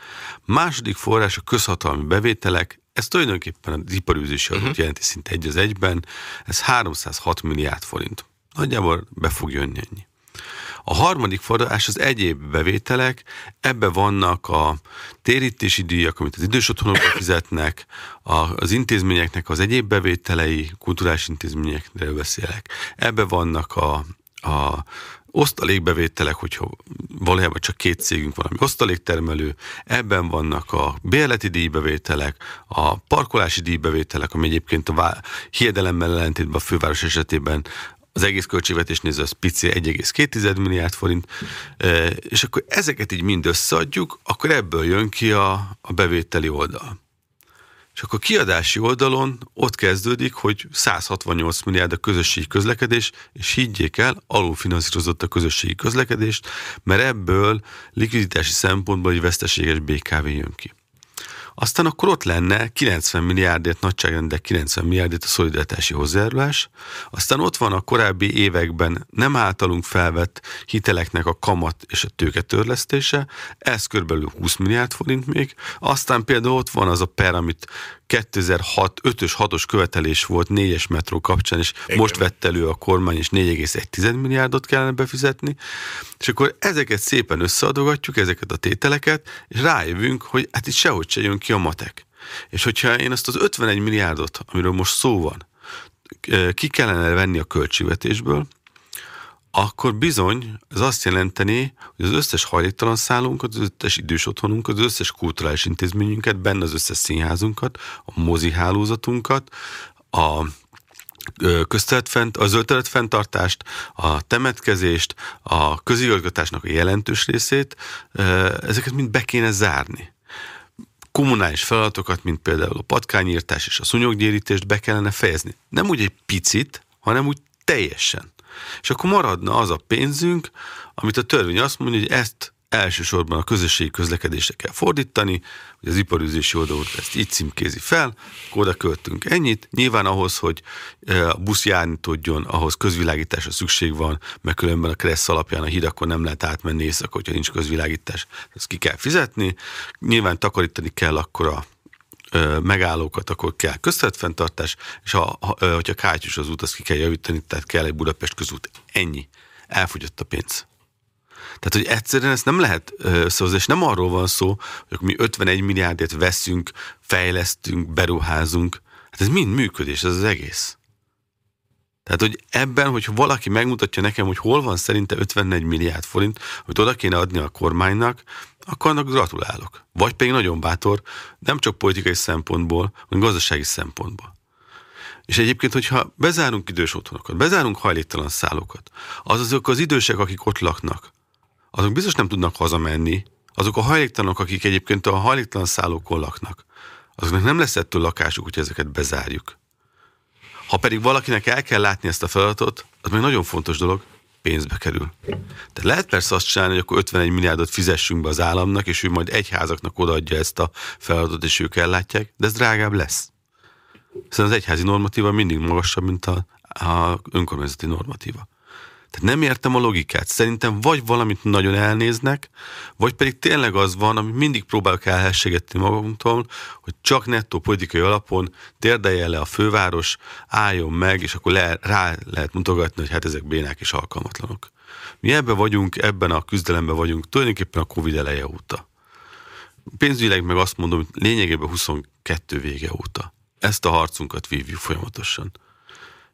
Második forrás a közhatalmi bevételek, ez tulajdonképpen az iparűzési adót uh-huh. jelenti szinte egy az egyben, ez 306 milliárd forint. Nagyjából be fog jönni ennyi. A harmadik forrás az egyéb bevételek, ebbe vannak a térítési díjak, amit az idős otthonokba fizetnek, az intézményeknek az egyéb bevételei, kulturális intézményekről beszélek. Ebbe vannak a, a osztalékbevételek, hogyha valójában csak két cégünk van, ami osztaléktermelő, ebben vannak a bérleti díjbevételek, a parkolási díjbevételek, ami egyébként a hiedelemmel ellentétben a főváros esetében az egész költségvetés nézve az pici 1,2 milliárd forint, e, és akkor ezeket így mind összeadjuk, akkor ebből jön ki a, a bevételi oldal. És akkor kiadási oldalon ott kezdődik, hogy 168 milliárd a közösségi közlekedés, és higgyék el, alulfinanszírozott a közösségi közlekedést, mert ebből likviditási szempontból egy veszteséges BKV jön ki. Aztán akkor ott lenne 90 milliárdért, nagyságrendek 90 milliárdért a szolidaritási hozzájárulás. Aztán ott van a korábbi években nem általunk felvett hiteleknek a kamat és a tőke törlesztése, ez körülbelül 20 milliárd forint még. Aztán például ott van az a per, amit 2006 5-ös 6-os követelés volt 4-es metró kapcsán, és Igen. most vett elő a kormány, és 4,1 milliárdot kellene befizetni, és akkor ezeket szépen összeadogatjuk, ezeket a tételeket, és rájövünk, hogy hát itt sehogy se jön ki a matek. És hogyha én azt az 51 milliárdot, amiről most szó van, ki kellene venni a költségvetésből, akkor bizony ez azt jelenteni, hogy az összes hajléktalan szállunkat, az összes idős otthonunkat, az összes kulturális intézményünket, benne az összes színházunkat, a mozi hálózatunkat, a közteletfent, a zöldterület fenntartást, a temetkezést, a közigazgatásnak a jelentős részét, ezeket mind be kéne zárni. Kommunális feladatokat, mint például a patkányírtás és a szúnyoggyérítést be kellene fejezni. Nem úgy egy picit, hanem úgy teljesen. És akkor maradna az a pénzünk, amit a törvény azt mondja, hogy ezt elsősorban a közösségi közlekedésre kell fordítani, hogy az iparűzési oldalon ezt így címkézi fel, oda költünk ennyit. Nyilván ahhoz, hogy e, a busz járni tudjon, ahhoz közvilágításra szükség van, mert különben a kereszt alapján a hidakon nem lehet átmenni éjszaka, hogyha nincs közvilágítás, ezt ki kell fizetni. Nyilván takarítani kell akkor a ö, megállókat, akkor kell köztetfenntartás, és ha, ha, hogyha kátyus az út, azt ki kell javítani, tehát kell egy Budapest közút. Ennyi. Elfogyott a pénz. Tehát, hogy egyszerűen ezt nem lehet összehozni, és nem arról van szó, hogy mi 51 milliárdért veszünk, fejlesztünk, beruházunk. Hát ez mind működés, ez az egész. Tehát, hogy ebben, hogyha valaki megmutatja nekem, hogy hol van szerinte 54 milliárd forint, hogy oda kéne adni a kormánynak, akkor annak gratulálok. Vagy pedig nagyon bátor, nem csak politikai szempontból, hanem gazdasági szempontból. És egyébként, hogyha bezárunk idős otthonokat, bezárunk hajléktalan szállókat, az azok az idősek, akik ott laknak, azok biztos nem tudnak hazamenni, azok a hajléktalanok, akik egyébként a hajléktalan szállókon laknak, azoknak nem lesz ettől lakásuk, hogy ezeket bezárjuk. Ha pedig valakinek el kell látni ezt a feladatot, az még nagyon fontos dolog, pénzbe kerül. Tehát lehet persze azt csinálni, hogy akkor 51 milliárdot fizessünk be az államnak, és ő majd egyházaknak odaadja ezt a feladatot, és ők ellátják, de ez drágább lesz. Hiszen az egyházi normatíva mindig magasabb, mint a, a önkormányzati normatíva. Tehát nem értem a logikát. Szerintem vagy valamit nagyon elnéznek, vagy pedig tényleg az van, ami mindig próbálok elhessegetni magunktól, hogy csak nettó politikai alapon térdelje le a főváros, álljon meg, és akkor le, rá lehet mutogatni, hogy hát ezek bénák és alkalmatlanok. Mi ebben vagyunk, ebben a küzdelemben vagyunk tulajdonképpen a Covid eleje óta. Pénzügyileg meg azt mondom, hogy lényegében 22 vége óta. Ezt a harcunkat vívjuk folyamatosan.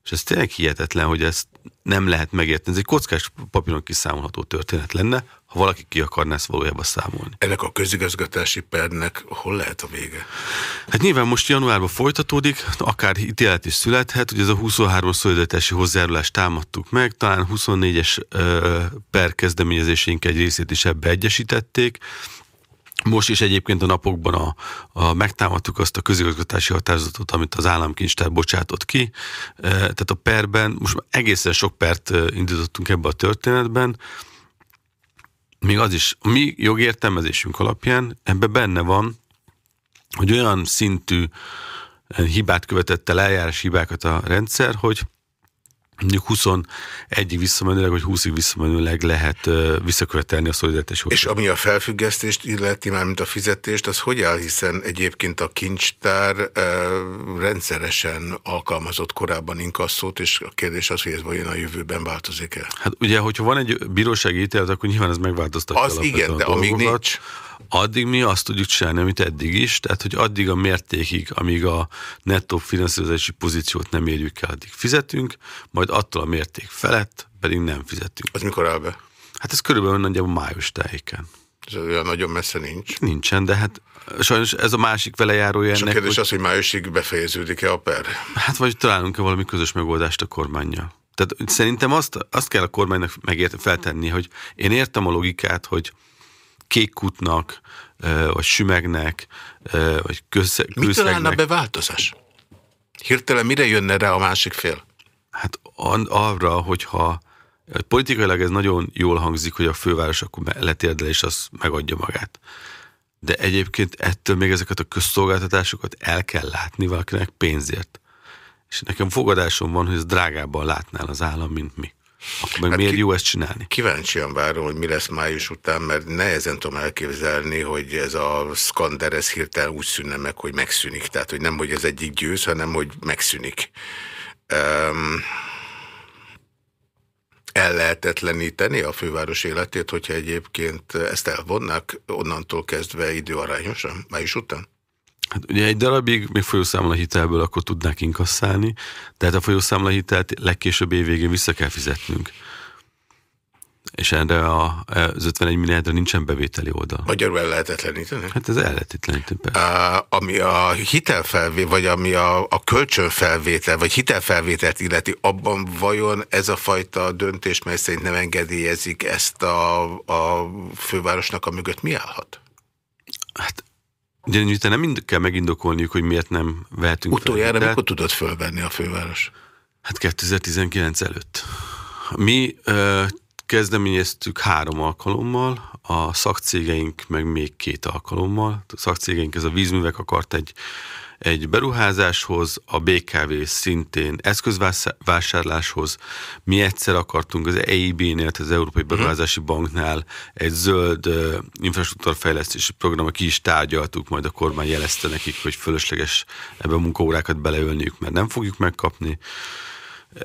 És ez tényleg hihetetlen, hogy ezt nem lehet megérteni. Ez egy kockás papíron kiszámolható történet lenne, ha valaki ki akarná ezt valójában számolni. Ennek a közigazgatási pernek hol lehet a vége? Hát nyilván most januárban folytatódik, akár ítélet is születhet, hogy ez a 23-as szolidaritási hozzájárulást támadtuk meg, talán 24-es per kezdeményezésénk egy részét is ebbe egyesítették, most is egyébként a napokban a, a megtámadtuk azt a közigazgatási határozatot, amit az államkincstár bocsátott ki. E, tehát a perben, most egészen sok pert e, indítottunk ebbe a történetben, még az is, a mi jogértelmezésünk alapján ebbe benne van, hogy olyan szintű e, hibát követett el, eljárás hibákat a rendszer, hogy mondjuk 21-ig visszamenőleg, vagy 20-ig visszamenőleg lehet visszakövetelni a szolidaritási És ami a felfüggesztést illeti, már mint a fizetést, az hogy áll, hiszen egyébként a kincstár rendszeresen alkalmazott korábban inkasszót, és a kérdés az, hogy ez vajon a jövőben változik-e? Hát ugye, hogyha van egy bírósági ítélet, akkor nyilván ez megváltoztatja Az igen, de amíg nincs addig mi azt tudjuk csinálni, amit eddig is, tehát hogy addig a mértékig, amíg a nettó finanszírozási pozíciót nem érjük el, addig fizetünk, majd attól a mérték felett pedig nem fizetünk. Az mikor áll be? Hát ez körülbelül nagyjából május tájéken. Ez olyan nagyon messze nincs. Nincsen, de hát sajnos ez a másik velejárója ennek. És a kérdés hogy... az, hogy májusig befejeződik-e a per? Hát vagy találunk-e valami közös megoldást a kormányjal. Tehát szerintem azt, azt kell a kormánynak megért, feltenni, hogy én értem a logikát, hogy kékkutnak, vagy sümegnek, vagy köz, Mit találna be változás? Hirtelen mire jönne rá a másik fél? Hát arra, hogyha politikailag ez nagyon jól hangzik, hogy a főváros akkor letérdel, és az megadja magát. De egyébként ettől még ezeket a közszolgáltatásokat el kell látni valakinek pénzért. És nekem fogadásom van, hogy ez drágábban látnál az állam, mint mi. Akkor meg hát miért ki, jó ezt csinálni? Kíváncsian várom, hogy mi lesz május után, mert nehezen tudom elképzelni, hogy ez a skander ez hirtelen úgy szűnne meg, hogy megszűnik. Tehát, hogy nem, hogy ez egyik győz, hanem, hogy megszűnik. Um, el lehetetleníteni a főváros életét, hogyha egyébként ezt elvonnak onnantól kezdve időarányosan, május után? Hát ugye egy darabig még folyószámla hitelből akkor tudnák inkasszálni, de hát a folyószámla hitelt legkésőbb évvégén vissza kell fizetnünk. És erre a, az 51 milliárdra nincsen bevételi oldal. Magyarul el lehetetleníteni? Hát ez el lehetetleníteni, uh, ami a hitelfelvétel, vagy ami a, a kölcsönfelvétel, vagy hitelfelvételt illeti, abban vajon ez a fajta döntés, mely szerint nem engedélyezik ezt a, a fővárosnak a mögött mi állhat? Hát Ugye miután nem mind kell megindokolniuk, hogy miért nem vehetünk Utoljára fel. mikor tudod fölvenni a főváros? Hát 2019 előtt. Mi ö, kezdeményeztük három alkalommal, a szakcégeink meg még két alkalommal. A szakcégeink, ez a vízművek akart egy, egy beruházáshoz, a BKV szintén eszközvásárláshoz. Mi egyszer akartunk az EIB-nél, az Európai mhm. Beruházási Banknál egy zöld infrastruktúrfejlesztési programot ki is tárgyaltuk, majd a kormány jelezte nekik, hogy fölösleges ebbe a munkaórákat beleölniük, mert nem fogjuk megkapni.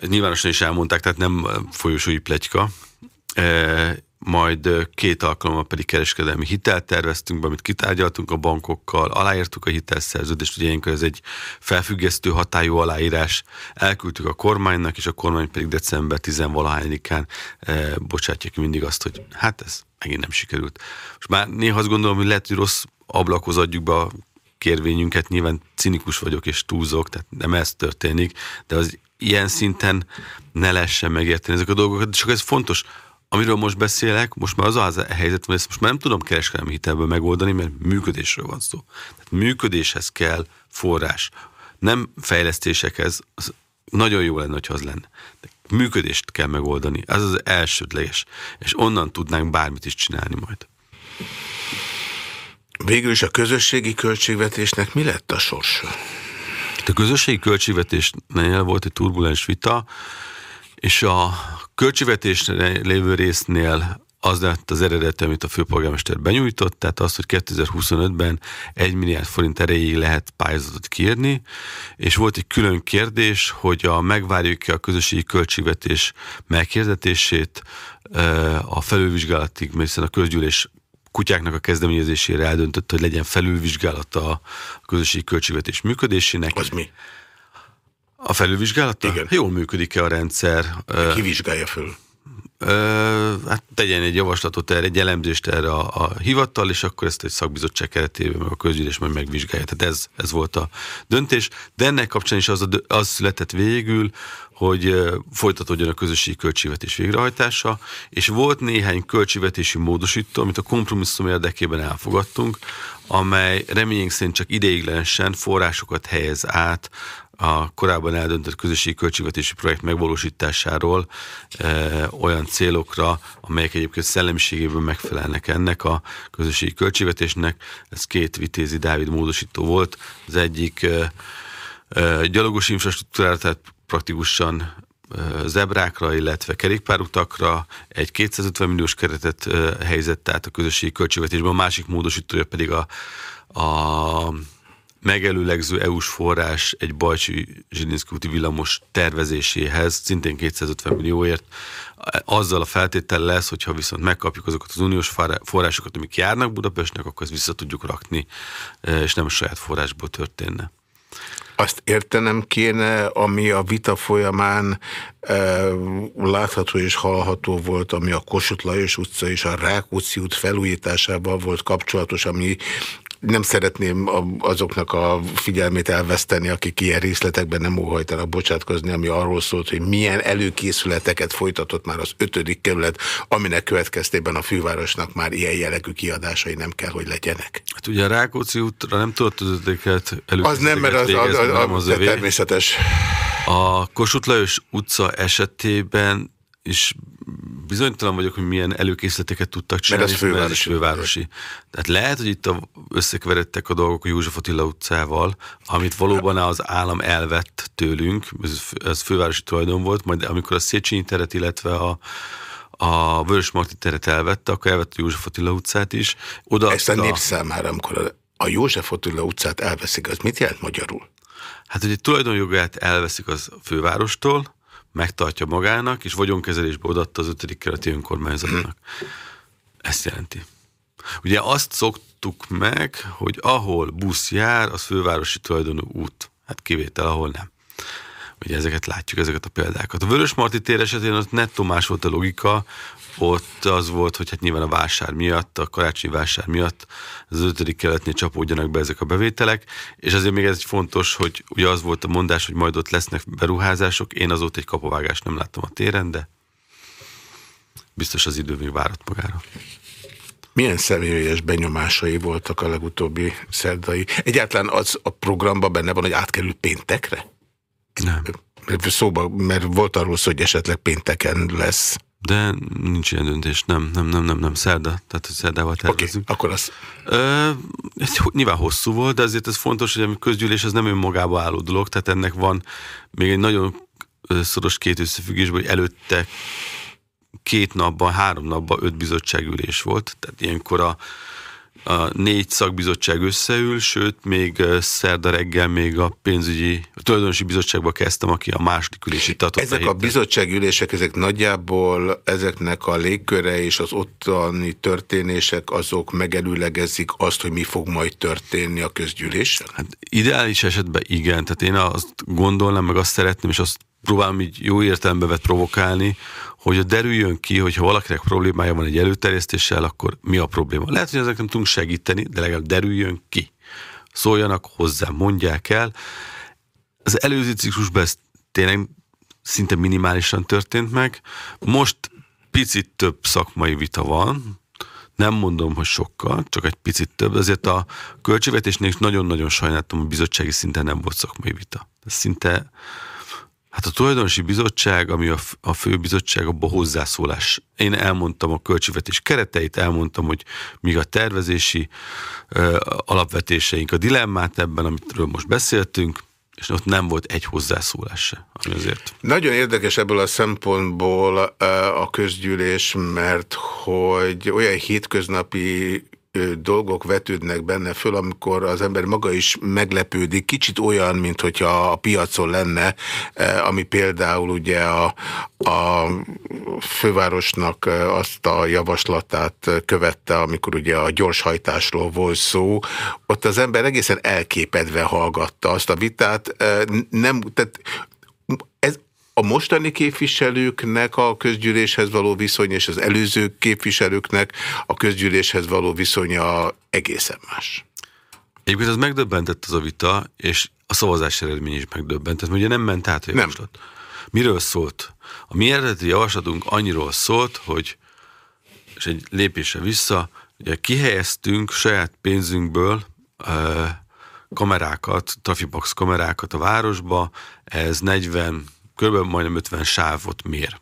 Nyilvánosan is elmondták, tehát nem folyosói pletyka majd két alkalommal pedig kereskedelmi hitelt terveztünk be, amit kitárgyaltunk a bankokkal, aláírtuk a hitelszerződést, ugye ilyenkor ez egy felfüggesztő hatályú aláírás, elküldtük a kormánynak, és a kormány pedig december 10-valahányikán e, bocsátja ki mindig azt, hogy hát ez megint nem sikerült. Most már néha azt gondolom, hogy lehet, hogy rossz ablakhoz adjuk be a kérvényünket, nyilván cinikus vagyok és túlzok, tehát nem ez történik, de az ilyen szinten ne lehessen megérteni ezek a dolgokat, csak ez fontos, amiről most beszélek, most már az a helyzet, hogy ezt most már nem tudom kereskedelmi hitelből megoldani, mert működésről van szó. Tehát működéshez kell forrás. Nem fejlesztésekhez, az nagyon jó lenne, hogyha az lenne. De működést kell megoldani. Ez az elsődleges. És onnan tudnánk bármit is csinálni majd. Végül is a közösségi költségvetésnek mi lett a sorsa? A közösségi költségvetésnél volt egy turbulens vita, és a költségvetésre lévő résznél az lett az eredet, amit a főpolgármester benyújtott, tehát az, hogy 2025-ben 1 milliárd forint erejéig lehet pályázatot kérni, és volt egy külön kérdés, hogy a megvárjuk-e a közösségi költségvetés megkérdetését a felülvizsgálatig, hiszen a közgyűlés kutyáknak a kezdeményezésére eldöntött, hogy legyen felülvizsgálata a közösségi költségvetés működésének. Az mi? A felülvizsgálata? Igen. Jól működik-e a rendszer? Ki vizsgálja föl? hát tegyen egy javaslatot erre, egy elemzést erre a, a hivatal, és akkor ezt egy szakbizottság keretében, meg a közgyűlés majd megvizsgálja. Tehát ez, ez volt a döntés. De ennek kapcsán is az, a, az született végül, hogy folytatódjon a közösségi költségvetés végrehajtása, és volt néhány költségvetési módosító, amit a kompromisszum érdekében elfogadtunk, amely reményénk szerint csak ideiglenesen forrásokat helyez át a korábban eldöntött közösségi költségvetési projekt megvalósításáról e, olyan célokra, amelyek egyébként szellemiségében megfelelnek ennek a közösségi költségvetésnek. Ez két Vitézi Dávid módosító volt. Az egyik e, e, gyalogos infrastruktúrára, tehát praktikusan zebrákra, illetve kerékpárutakra egy 250 milliós keretet helyezett át a közösségi költségvetésben, a másik módosítója pedig a, a megelőlegző EU-s forrás egy Bajcsi Zsilinszki úti villamos tervezéséhez, szintén 250 millióért, azzal a feltétel lesz, hogyha viszont megkapjuk azokat az uniós forrásokat, amik járnak Budapestnek, akkor ezt vissza tudjuk rakni, e, és nem a saját forrásból történne. Azt értenem kéne, ami a vita folyamán e, látható és hallható volt, ami a Kossuth Lajos utca és a Rákóczi út felújításával volt kapcsolatos, ami nem szeretném azoknak a figyelmét elveszteni, akik ilyen részletekben nem óhajtanak bocsátkozni, ami arról szólt, hogy milyen előkészületeket folytatott már az ötödik kerület, aminek következtében a fővárosnak már ilyen jellegű kiadásai nem kell, hogy legyenek. Hát ugye a Rákóczi útra nem tudott az ötödiket Az nem, mert az, végezni, az, az, az, az természetes. A Kossuth Lajos utca esetében is bizonytalan vagyok, hogy milyen előkészleteket tudtak csinálni, mert ez fővárosi. Ez fővárosi. Tehát lehet, hogy itt összekeveredtek a dolgok a József Attila utcával, amit valóban az állam elvett tőlünk, ez, ez fővárosi tulajdon volt, majd amikor a Széchenyi teret, illetve a, a Vörös Marti teret elvette, akkor elvette a József Attila utcát is. Oda Ezt a nép számára, amikor a, a József Attila utcát elveszik, az mit jelent magyarul? Hát, hogy egy tulajdonjogát elveszik az fővárostól, megtartja magának, és vagyonkezelésbe odatta az ötödik kerületi önkormányzatnak. Ezt jelenti. Ugye azt szoktuk meg, hogy ahol busz jár, az fővárosi tulajdonú út. Hát kivétel, ahol nem. Ugye ezeket látjuk, ezeket a példákat. A Vörös Marti tér esetén ott nettó más volt a logika, ott az volt, hogy hát nyilván a vásár miatt, a karácsonyi vásár miatt az ötödik keletnél csapódjanak be ezek a bevételek, és azért még ez egy fontos, hogy ugye az volt a mondás, hogy majd ott lesznek beruházások, én azóta egy kapovágást nem láttam a téren, de biztos az idő még várat magára. Milyen személyes benyomásai voltak a legutóbbi szerdai? Egyáltalán az a programban benne van, hogy átkerül péntekre? Nem. Szóba, mert volt arról szó, hogy esetleg pénteken lesz De nincs ilyen döntés, nem, nem, nem, nem, nem, szerda, tehát szerdával tervezünk. Okay, akkor az. Ö, ez nyilván hosszú volt, de azért ez fontos, hogy a közgyűlés az nem önmagába álló dolog, tehát ennek van még egy nagyon szoros két összefüggésben, hogy előtte két napban, három napban öt bizottságülés volt, tehát ilyenkor a a négy szakbizottság összeül, sőt, még szerda reggel még a pénzügyi, a tulajdonosi bizottságba kezdtem, aki a második ülési tartott. Ezek a bizottságülések, ezek nagyjából ezeknek a légköre és az ottani történések, azok megelőlegezik azt, hogy mi fog majd történni a közgyűlésen? Hát ideális esetben igen, tehát én azt gondolnám, meg azt szeretném, és azt próbálom így jó értelembe vett provokálni, hogy derüljön ki, hogy ha valakinek problémája van egy előterjesztéssel, akkor mi a probléma. Lehet, hogy ezek nem tudunk segíteni, de legalább derüljön ki. Szóljanak hozzá, mondják el. Az előző ciklusban ez tényleg szinte minimálisan történt meg. Most picit több szakmai vita van, nem mondom, hogy sokkal, csak egy picit több, ezért a költségvetésnél is nagyon-nagyon sajnáltam, hogy bizottsági szinten nem volt szakmai vita. Ez szinte Hát a tulajdonosi bizottság, ami a, a fő bizottság, abban hozzászólás. Én elmondtam a költségvetés kereteit, elmondtam, hogy míg a tervezési ö, alapvetéseink, a dilemmát ebben, amitről most beszéltünk, és ott nem volt egy hozzászólás se, ami azért. Nagyon érdekes ebből a szempontból a közgyűlés, mert hogy olyan hétköznapi dolgok vetődnek benne föl, amikor az ember maga is meglepődik. Kicsit olyan, mint hogyha a piacon lenne, ami például ugye a, a fővárosnak azt a javaslatát követte, amikor ugye a gyorshajtásról volt szó. Ott az ember egészen elképedve hallgatta azt a vitát. Nem, tehát a mostani képviselőknek a közgyűléshez való viszony és az előző képviselőknek a közgyűléshez való viszonya egészen más. Egyébként az megdöbbentett az a vita, és a szavazás eredmény is megdöbbentett, mert ugye nem ment át a javaslat. Nem. Miről szólt? A mi eredeti javaslatunk annyiról szólt, hogy, és egy lépésre vissza, ugye kihelyeztünk saját pénzünkből kamerákat, Trafibox kamerákat a városba, ez 40 kb. majdnem 50 sávot mér.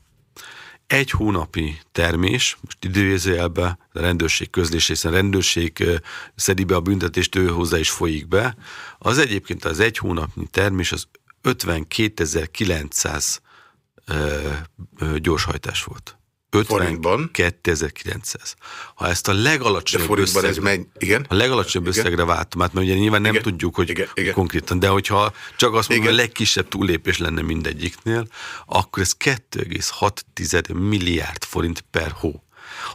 Egy hónapi termés, most időjezőjelbe, a rendőrség közlés, hiszen rendőrség szedi be a büntetést, ő hozzá is folyik be, az egyébként az egy hónapnyi termés az 52.900 gyorshajtás volt. 52.900. Ha ezt a legalacsonyabb összegre, ez megy, igen? A legalacsonyabb igen? összegre váltom át, mert ugye nyilván nem igen? tudjuk, hogy igen? Igen? konkrétan, de hogyha csak azt mondom, hogy a legkisebb túllépés lenne mindegyiknél, akkor ez 2,6 milliárd forint per hó.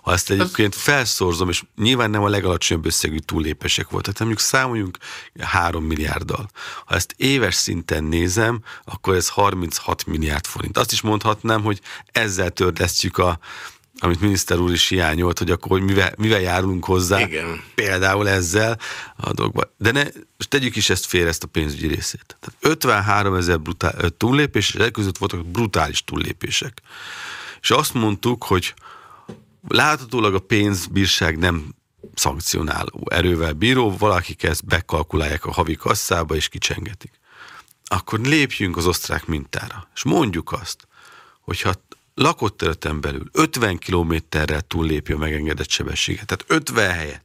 Ha ezt egyébként felszorzom, és nyilván nem a legalacsonyabb összegű túllépések volt, tehát mondjuk számoljunk 3 milliárddal. Ha ezt éves szinten nézem, akkor ez 36 milliárd forint. Azt is mondhatnám, hogy ezzel törlesztjük a, amit miniszter úr is hiányolt, hogy akkor hogy mivel, mivel járulunk hozzá, Igen. például ezzel a dolgba. De ne, most tegyük is ezt félre, ezt a pénzügyi részét. Tehát 53 ezer túllépés, és között voltak brutális túllépések. És azt mondtuk, hogy láthatólag a pénzbírság nem szankcionáló erővel bíró, valakik ezt bekalkulálják a havi kasszába és kicsengetik. Akkor lépjünk az osztrák mintára, és mondjuk azt, hogyha lakott területen belül 50 kilométerrel túllépje a megengedett sebességet, tehát 50 helyett,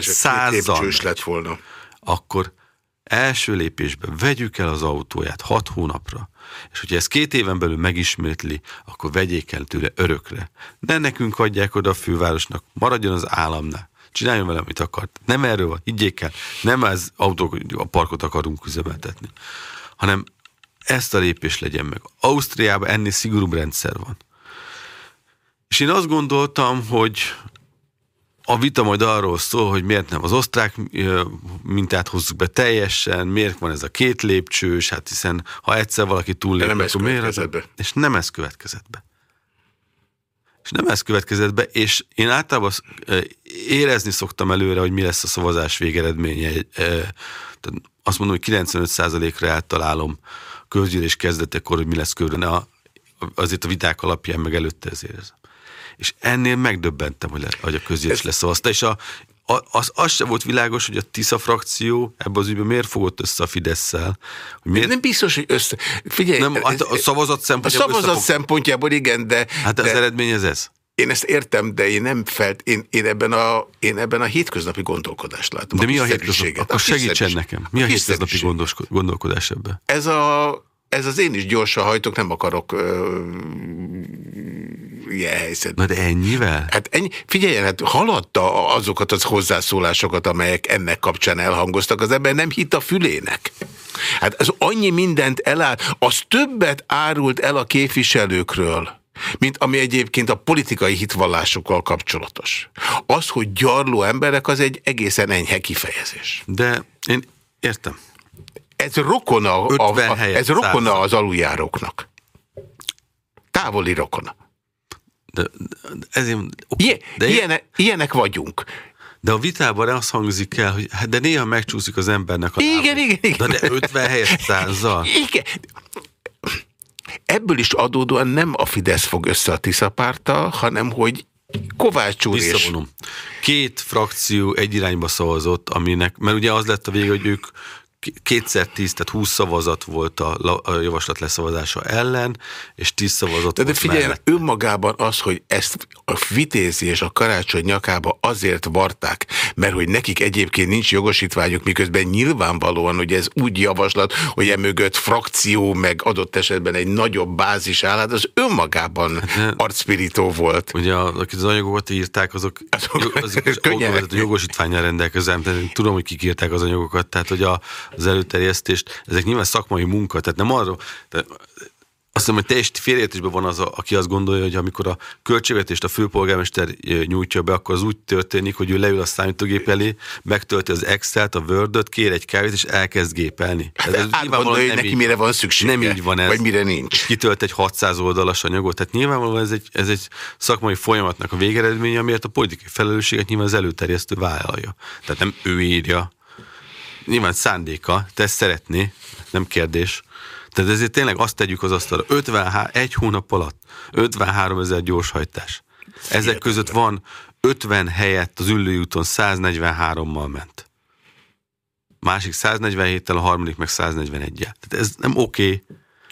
százal lett volna. Akkor első lépésben vegyük el az autóját hat hónapra, és hogyha ezt két éven belül megismétli, akkor vegyék el tőle örökre. Ne nekünk adják oda a fővárosnak, maradjon az államnál. Csináljon vele, amit akar. Nem erről van, higgyék el. Nem az autók, a parkot akarunk üzemeltetni, hanem ezt a lépés legyen meg. Ausztriában ennél szigorúbb rendszer van. És én azt gondoltam, hogy a vita majd arról szól, hogy miért nem az osztrák mintát hozzuk be teljesen, miért van ez a két lépcsős, hát hiszen ha egyszer valaki túllép, nem akkor miért? Be. És nem ez következett be. És nem ez következett be, és én általában érezni szoktam előre, hogy mi lesz a szavazás végeredménye. Tehát azt mondom, hogy 95%-ra eltalálom közgyűlés kezdetekor, hogy mi lesz körül. Azért a viták alapján meg előtte ezért érzem és ennél megdöbbentem, hogy, le, hogy a közgyűlés lesz szavazta, és a, az, az sem volt világos, hogy a Tisza frakció ebbe az ügyben miért fogott össze a. Hogy miért... Nem biztos, hogy össze... Figyelj, nem, hát a szavazat szempontjából... A szavazat összefog... szempontjából igen, de... Hát de... az eredmény ez ez? Én ezt értem, de én nem felt, én, én, ebben, a, én ebben a hétköznapi gondolkodást látom. De mi a hétköznapi? Akkor segítsen nekem. Mi a, a hétköznapi gondolkodás ebben? Ez a ez az én is gyorsan hajtok, nem akarok ö, ilyen helyzetben. Na de ennyivel? Hát ennyi, figyeljen, hát haladta azokat az hozzászólásokat, amelyek ennek kapcsán elhangoztak, az ember nem hitt a fülének. Hát az annyi mindent eláll, az többet árult el a képviselőkről, mint ami egyébként a politikai hitvallásokkal kapcsolatos. Az, hogy gyarló emberek, az egy egészen enyhe kifejezés. De én értem. Ez rokona, a, a, ez rokona az aluljáróknak. Távoli rokona. De, de, ezért, Ilyen, de ilyenek, ilyenek vagyunk. De a vitában azt hangzik el, hogy hát de néha megcsúszik az embernek a Igen, igen, igen. De, de 50 helyet százzal. Igen. Ebből is adódóan nem a Fidesz fog össze a Tisza hanem hogy Kovács úr Visszavonom. Két frakció egy irányba szavazott, aminek, mert ugye az lett a vége, hogy ők kétszer tíz, tehát húsz szavazat volt a, a javaslat leszavazása ellen, és tíz szavazat de, de figyelj, mellett. önmagában az, hogy ezt a vitézi és a karácsony nyakába azért varták, mert hogy nekik egyébként nincs jogosítványuk, miközben nyilvánvalóan, hogy ez úgy javaslat, hogy emögött frakció, meg adott esetben egy nagyobb bázis áll, hát az önmagában hát, arcspirító volt. Ugye, akik az anyagokat írták, azok, azok, azok, azok jogosítványra rendelkezem, tudom, hogy kik írták az anyagokat, tehát hogy a, az előterjesztést, ezek nyilván szakmai munka, tehát nem arról, tehát azt hiszem, hogy teljes félértésben van az, a, aki azt gondolja, hogy amikor a költségvetést a főpolgármester nyújtja be, akkor az úgy történik, hogy ő leül a számítógép elé, megtölti az Excel-t, a Word-öt, kér egy kávét, és elkezd gépelni. Hát ez átgondolja, hogy neki mire van szüksége. Nem így van ez. Vagy mire nincs. Kitölt egy 600 oldalas anyagot. Tehát nyilvánvalóan ez egy, ez egy szakmai folyamatnak a végeredménye, amiért a politikai felelősséget nyilván az előterjesztő vállalja. Tehát nem ő írja, nyilván szándéka, te ezt szeretné, nem kérdés. Tehát ezért tényleg azt tegyük az asztalra, 53, egy hónap alatt 53 ezer gyorshajtás. Ezek között van 50 helyett az ülői úton 143-mal ment. Másik 147-tel, a harmadik meg 141-jel. Tehát ez nem oké. Okay.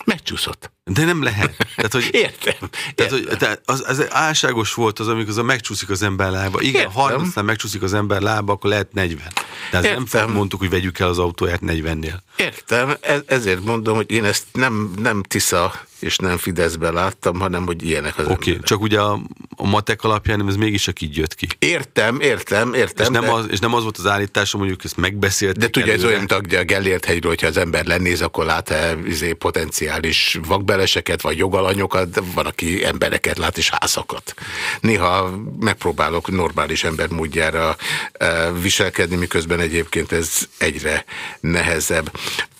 Megcsúszott. De nem lehet. Tehát, hogy, értem. Tehát, hogy, tehát az, az álságos volt az, amikor az a megcsúszik az ember lába. Igen, 30 megcsúszik az ember lába, akkor lehet 40. Tehát Értem. nem mondtuk, hogy vegyük el az autóját 40-nél. Értem, e- ezért mondom, hogy én ezt nem, nem Tisza és nem Fideszben láttam, hanem hogy ilyenek az Oké, okay, csak ugye a, a matek alapján ez mégis csak így jött ki. Értem, értem, értem. És nem, de... az, és nem az volt az állításom, mondjuk ezt megbeszéltük. De tudja, ez olyan tagja a Gellért hegyről, hogyha az ember lennéz, akkor lát-e izé, potenciális vakbeleseket, vagy jogalanyokat, van, aki embereket lát, és házakat. Néha megpróbálok normális ember módjára uh, viselkedni, miközben egyébként ez egyre nehezebb.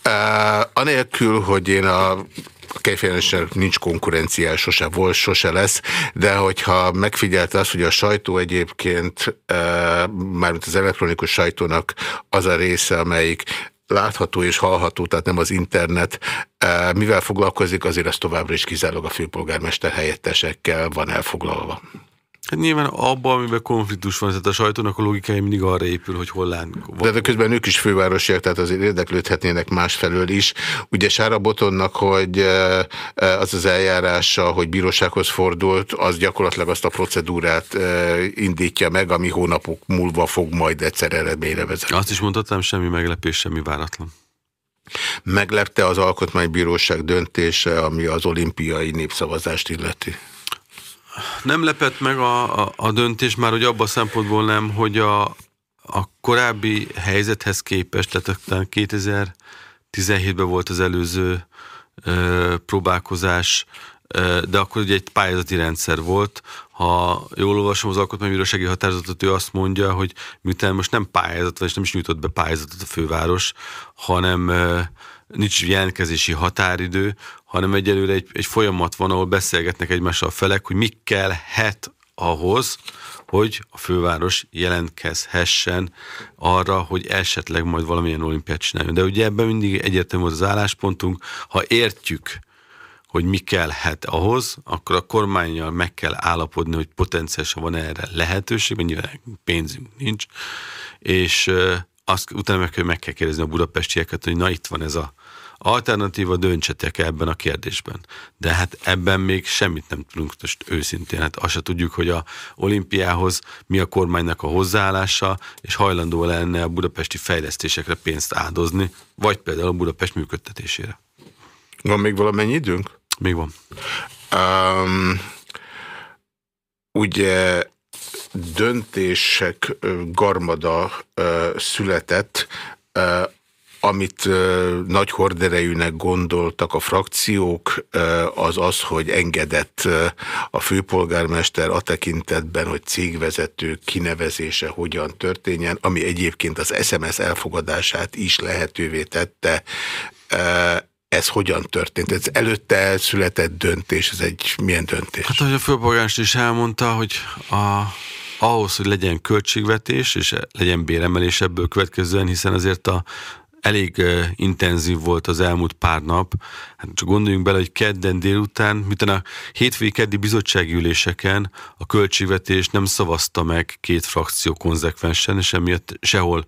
Uh, anélkül, hogy én a a kejfejlősen nincs konkurencia, sose volt, sose lesz, de hogyha megfigyelte azt, hogy a sajtó egyébként, e, mármint az elektronikus sajtónak az a része, amelyik látható és hallható, tehát nem az internet, e, mivel foglalkozik, azért az továbbra is kizárólag a főpolgármester helyettesekkel van elfoglalva. Hát nyilván abban, amiben konfliktus van, tehát a sajtónak a logikája mindig arra épül, hogy hol lán. De, de közben ők is fővárosiak, tehát azért érdeklődhetnének másfelől is. Ugye Sára Botonnak, hogy az az eljárása, hogy bírósághoz fordult, az gyakorlatilag azt a procedúrát indítja meg, ami hónapok múlva fog majd egyszer eredményre vezetni. Azt is mondhatnám, semmi meglepés, semmi váratlan. Meglepte az Alkotmánybíróság döntése, ami az olimpiai népszavazást illeti? Nem lepett meg a, a, a döntés már, hogy abban a szempontból nem, hogy a, a korábbi helyzethez képest, tehát 2017-ben volt az előző ö, próbálkozás, ö, de akkor ugye egy pályázati rendszer volt. Ha jól olvasom az alkotmánybírósági határozatot, ő azt mondja, hogy miután most nem pályázat, vagy nem is nyújtott be pályázatot a főváros, hanem ö, nincs jelentkezési határidő, hanem egyelőre egy, egy folyamat van, ahol beszélgetnek egymással a felek, hogy mi kellhet ahhoz, hogy a főváros jelentkezhessen arra, hogy esetleg majd valamilyen olimpiát csináljon. De ugye ebben mindig egyértelmű az álláspontunk, ha értjük, hogy mi kellhet ahhoz, akkor a kormányjal meg kell állapodni, hogy potenciálisan van erre lehetőség, mert pénzünk nincs, és azt utána meg, meg kell kérdezni a budapestieket, hogy na itt van ez a alternatíva, döntsetek ebben a kérdésben. De hát ebben még semmit nem tudunk most őszintén. Hát azt se tudjuk, hogy a olimpiához mi a kormánynak a hozzáállása, és hajlandó lenne a budapesti fejlesztésekre pénzt áldozni, vagy például a Budapest működtetésére. Van még valamennyi időnk? Még van. Um, ugye döntések garmada született, amit nagy horderejűnek gondoltak a frakciók, az az, hogy engedett a főpolgármester a tekintetben, hogy cégvezető kinevezése hogyan történjen, ami egyébként az SMS elfogadását is lehetővé tette. Ez hogyan történt? Ez előtte született döntés, ez egy milyen döntés? Hát, ahogy a főpolgármester is elmondta, hogy a ahhoz, hogy legyen költségvetés, és legyen béremelés ebből következően, hiszen azért a elég intenzív volt az elmúlt pár nap. Hát csak gondoljunk bele, hogy kedden délután, miután a hétfői keddi bizottsági üléseken a költségvetés nem szavazta meg két frakció konzekvensen, és emiatt sehol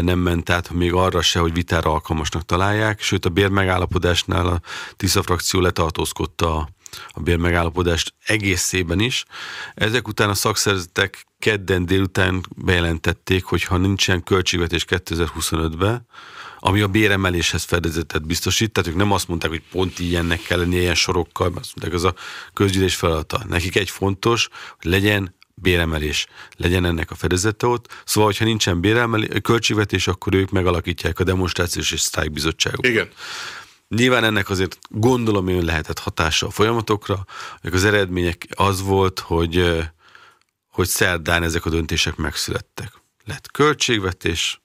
nem ment át, még arra se, hogy vitára alkalmasnak találják, sőt a bérmegállapodásnál a Tisza frakció letartózkodta a a bérmegállapodást egészében is. Ezek után a szakszervezetek kedden délután bejelentették, hogy ha nincsen költségvetés 2025-ben, ami a béremeléshez fedezetet biztosít, tehát ők nem azt mondták, hogy pont ilyennek kell lenni, ilyen sorokkal, azt mondták, az a közgyűlés feladata. Nekik egy fontos, hogy legyen béremelés, legyen ennek a fedezete ott. Szóval, hogyha nincsen béremelés, költségvetés, akkor ők megalakítják a demonstrációs és sztrájkbizottságot. Igen. Nyilván ennek azért gondolom hogy lehetett hatása a folyamatokra, hogy az eredmények az volt, hogy, hogy szerdán ezek a döntések megszülettek. Lett költségvetés,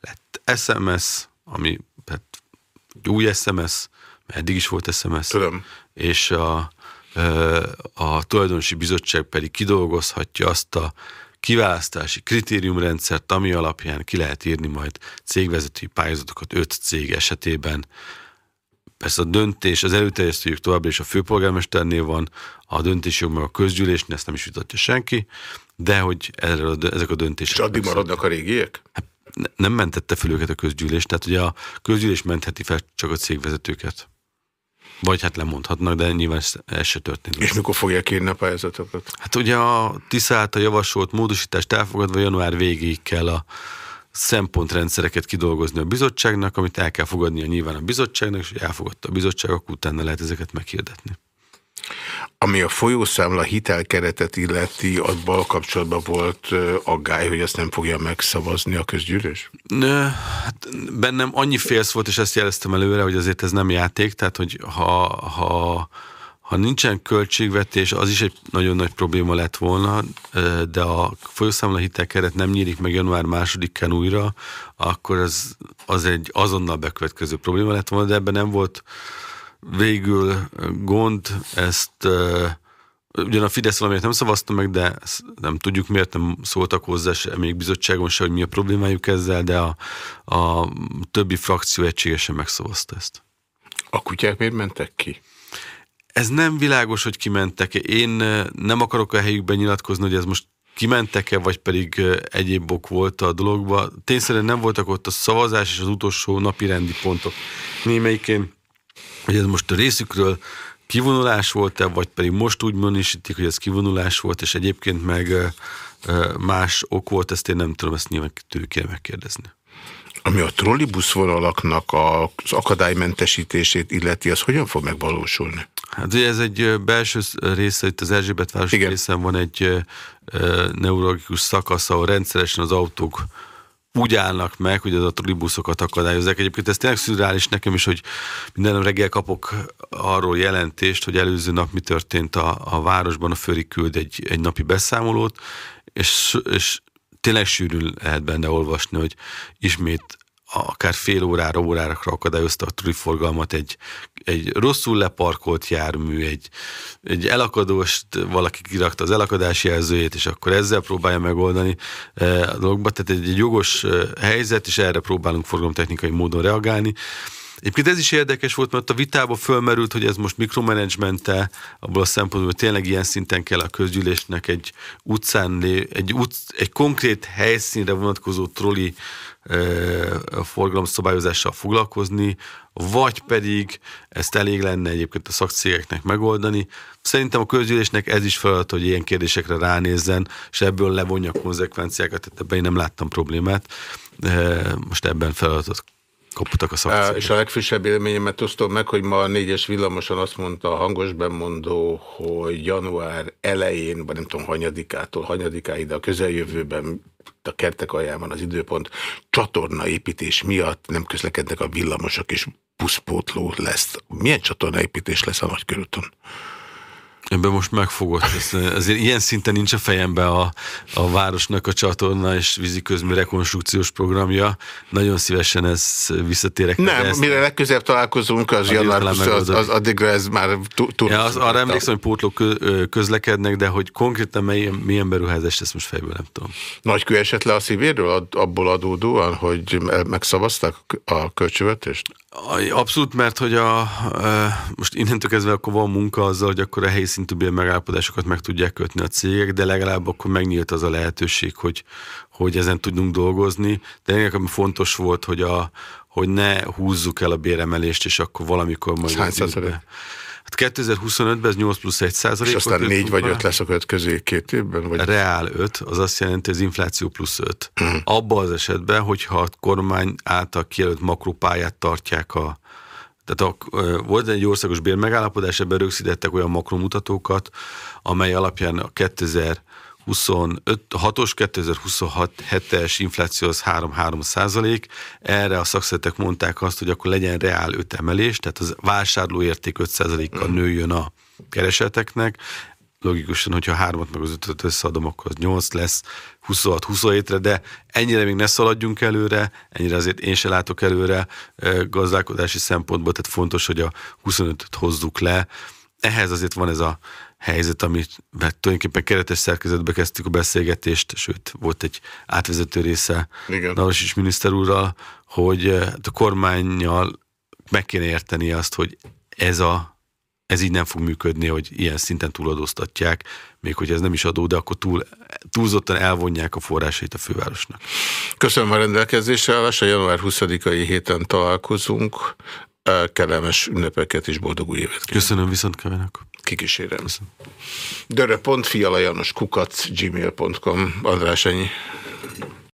lett SMS, ami hát, új SMS, eddig is volt SMS, Tudom. és a, a tulajdonosi bizottság pedig kidolgozhatja azt a kiválasztási kritériumrendszert, ami alapján ki lehet írni majd cégvezetői pályázatokat öt cég esetében, Persze a döntés, az előterjesztőjük továbbra is a főpolgármesternél van, a döntésjog meg a közgyűlésnél, ezt nem is vitatja senki, de hogy erről a, ezek a döntések... És addig maradnak a régiek? Hát ne, nem mentette fel őket a közgyűlés, tehát ugye a közgyűlés mentheti fel csak a cégvezetőket. Vagy hát lemondhatnak, de nyilván ez, se történt. És mikor fogják írni a pályázatokat? Hát ugye a TISZ által javasolt módosítást elfogadva január végéig kell a szempontrendszereket kidolgozni a bizottságnak, amit el kell fogadnia nyilván a bizottságnak, és elfogadta a bizottság, akkor utána lehet ezeket meghirdetni. Ami a folyószámla hitelkeretet illeti, abban kapcsolatban volt aggály, hogy ezt nem fogja megszavazni a közgyűlés? Ne, hát bennem annyi félsz volt, és ezt jeleztem előre, hogy azért ez nem játék, tehát hogy ha, ha ha nincsen költségvetés, az is egy nagyon nagy probléma lett volna, de a folyószámla hitelkeret nem nyílik meg január másodikán újra, akkor az, az egy azonnal bekövetkező probléma lett volna, de ebben nem volt végül gond, ezt ugyan a Fidesz valamiért nem szavazta meg, de nem tudjuk miért nem szóltak hozzá se, még bizottságon se, hogy mi a problémájuk ezzel, de a, a többi frakció egységesen megszavazta ezt. A kutyák miért mentek ki? Ez nem világos, hogy kimentek-e. Én nem akarok a helyükben nyilatkozni, hogy ez most kimentek-e, vagy pedig egyéb ok volt a dologban. Tényszerűen nem voltak ott a szavazás és az utolsó napi rendi pontok. Némelyikén, hogy ez most a részükről kivonulás volt-e, vagy pedig most úgy monisítik, hogy ez kivonulás volt, és egyébként meg más ok volt, ezt én nem tudom, ezt nyilván tőlük kéne megkérdezni. Ami a trollibusz vonalaknak az akadálymentesítését illeti, az hogyan fog megvalósulni? Hát ugye ez egy belső része, itt az Erzsébet város részen van egy neurologikus szakasz, ahol rendszeresen az autók úgy állnak meg, hogy az a trollibuszokat akadályozzák. Egyébként ez tényleg szürreális nekem is, hogy minden reggel kapok arról jelentést, hogy előző nap mi történt a, a városban, a Föri küld egy, egy napi beszámolót, és, és tényleg sűrűn lehet benne olvasni, hogy ismét akár fél órára, órára akadályozta a turiforgalmat egy, egy rosszul leparkolt jármű, egy, egy elakadóst, valaki kirakta az elakadási jelzőjét, és akkor ezzel próbálja megoldani e, a dologba. Tehát egy, egy jogos e, helyzet, és erre próbálunk forgalomtechnikai módon reagálni. Egyébként ez is érdekes volt, mert a vitában fölmerült, hogy ez most mikromanagemente, abból a szempontból, hogy tényleg ilyen szinten kell a közgyűlésnek egy utcán, egy, utc, egy konkrét helyszínre vonatkozó troli forgalomszabályozással foglalkozni, vagy pedig ezt elég lenne egyébként a szakcégeknek megoldani. Szerintem a közgyűlésnek ez is feladat, hogy ilyen kérdésekre ránézzen, és ebből levonja a konzekvenciákat, tehát ebben én nem láttam problémát. Most ebben feladatot kaptak a szakcégek. És a legfrissebb élményemet osztom meg, hogy ma a négyes villamoson azt mondta a hangos bemondó, hogy január elején, vagy nem tudom, hanyadikától hanyadikáig, de a közeljövőben a kertek alján az időpont, csatornaépítés miatt nem közlekednek a villamosok, és buszpótló lesz. Milyen csatornaépítés lesz a nagykörúton? Ebben most megfogott. Azért ilyen szinten nincs a fejembe a, a városnak a csatorna és víziközmű rekonstrukciós programja. Nagyon szívesen ez visszatérek. Nem, ezt, mire legközelebb találkozunk, az január az, az, az, addigra ez már túl. Ja, az, arra emlékszem, hogy pótlók közlekednek, de hogy konkrétan milyen, milyen beruházást, ezt most fejből nem tudom. Nagykő esett le a szívéről abból adódóan, hogy megszavazták a költségvetést? Abszolút, mert hogy a, most innentől kezdve akkor van munka azzal, hogy akkor a helyi szintű megállapodásokat meg tudják kötni a cégek, de legalább akkor megnyílt az a lehetőség, hogy, hogy ezen tudunk dolgozni. De ennek ami fontos volt, hogy, a, hogy ne húzzuk el a béremelést, és akkor valamikor majd... Hány Hát 2025-ben ez 8 plusz 1 százalék. És aztán 4 vagy 5 lesz a következő két évben? Vagy? Reál 5, az azt jelenti, hogy az infláció plusz 5. Uh-huh. Abban az esetben, hogyha a kormány által kijelölt makropályát tartják a tehát a, volt egy országos bérmegállapodás, ebben rögzítettek olyan makromutatókat, amely alapján a 2000 26-os 2026 es infláció az 3-3 százalék. Erre a szakszeretek mondták azt, hogy akkor legyen reál 5 emelés, tehát az vásárlóérték 5 százalékkal mm. nőjön a kereseteknek. Logikusan, hogyha hármat meg az ötöt összeadom, akkor az 8 lesz 26-27-re, de ennyire még ne szaladjunk előre, ennyire azért én se látok előre gazdálkodási szempontból, tehát fontos, hogy a 25-öt hozzuk le. Ehhez azért van ez a helyzet, amit tulajdonképpen keretes szerkezetbe kezdtük a beszélgetést, sőt, volt egy átvezető része is miniszter úrral, hogy eh, hát a kormányjal meg kéne érteni azt, hogy ez a ez így nem fog működni, hogy ilyen szinten túladóztatják, még hogy ez nem is adó, de akkor túl, túlzottan elvonják a forrásait a fővárosnak. Köszönöm a rendelkezésre állás, a január 20-ai héten találkozunk. Kellemes ünnepeket és boldog új évet. Köszönöm, viszont kívánok kikísérem. Dörö.fi alajanos kukac gmail.com András, ennyi.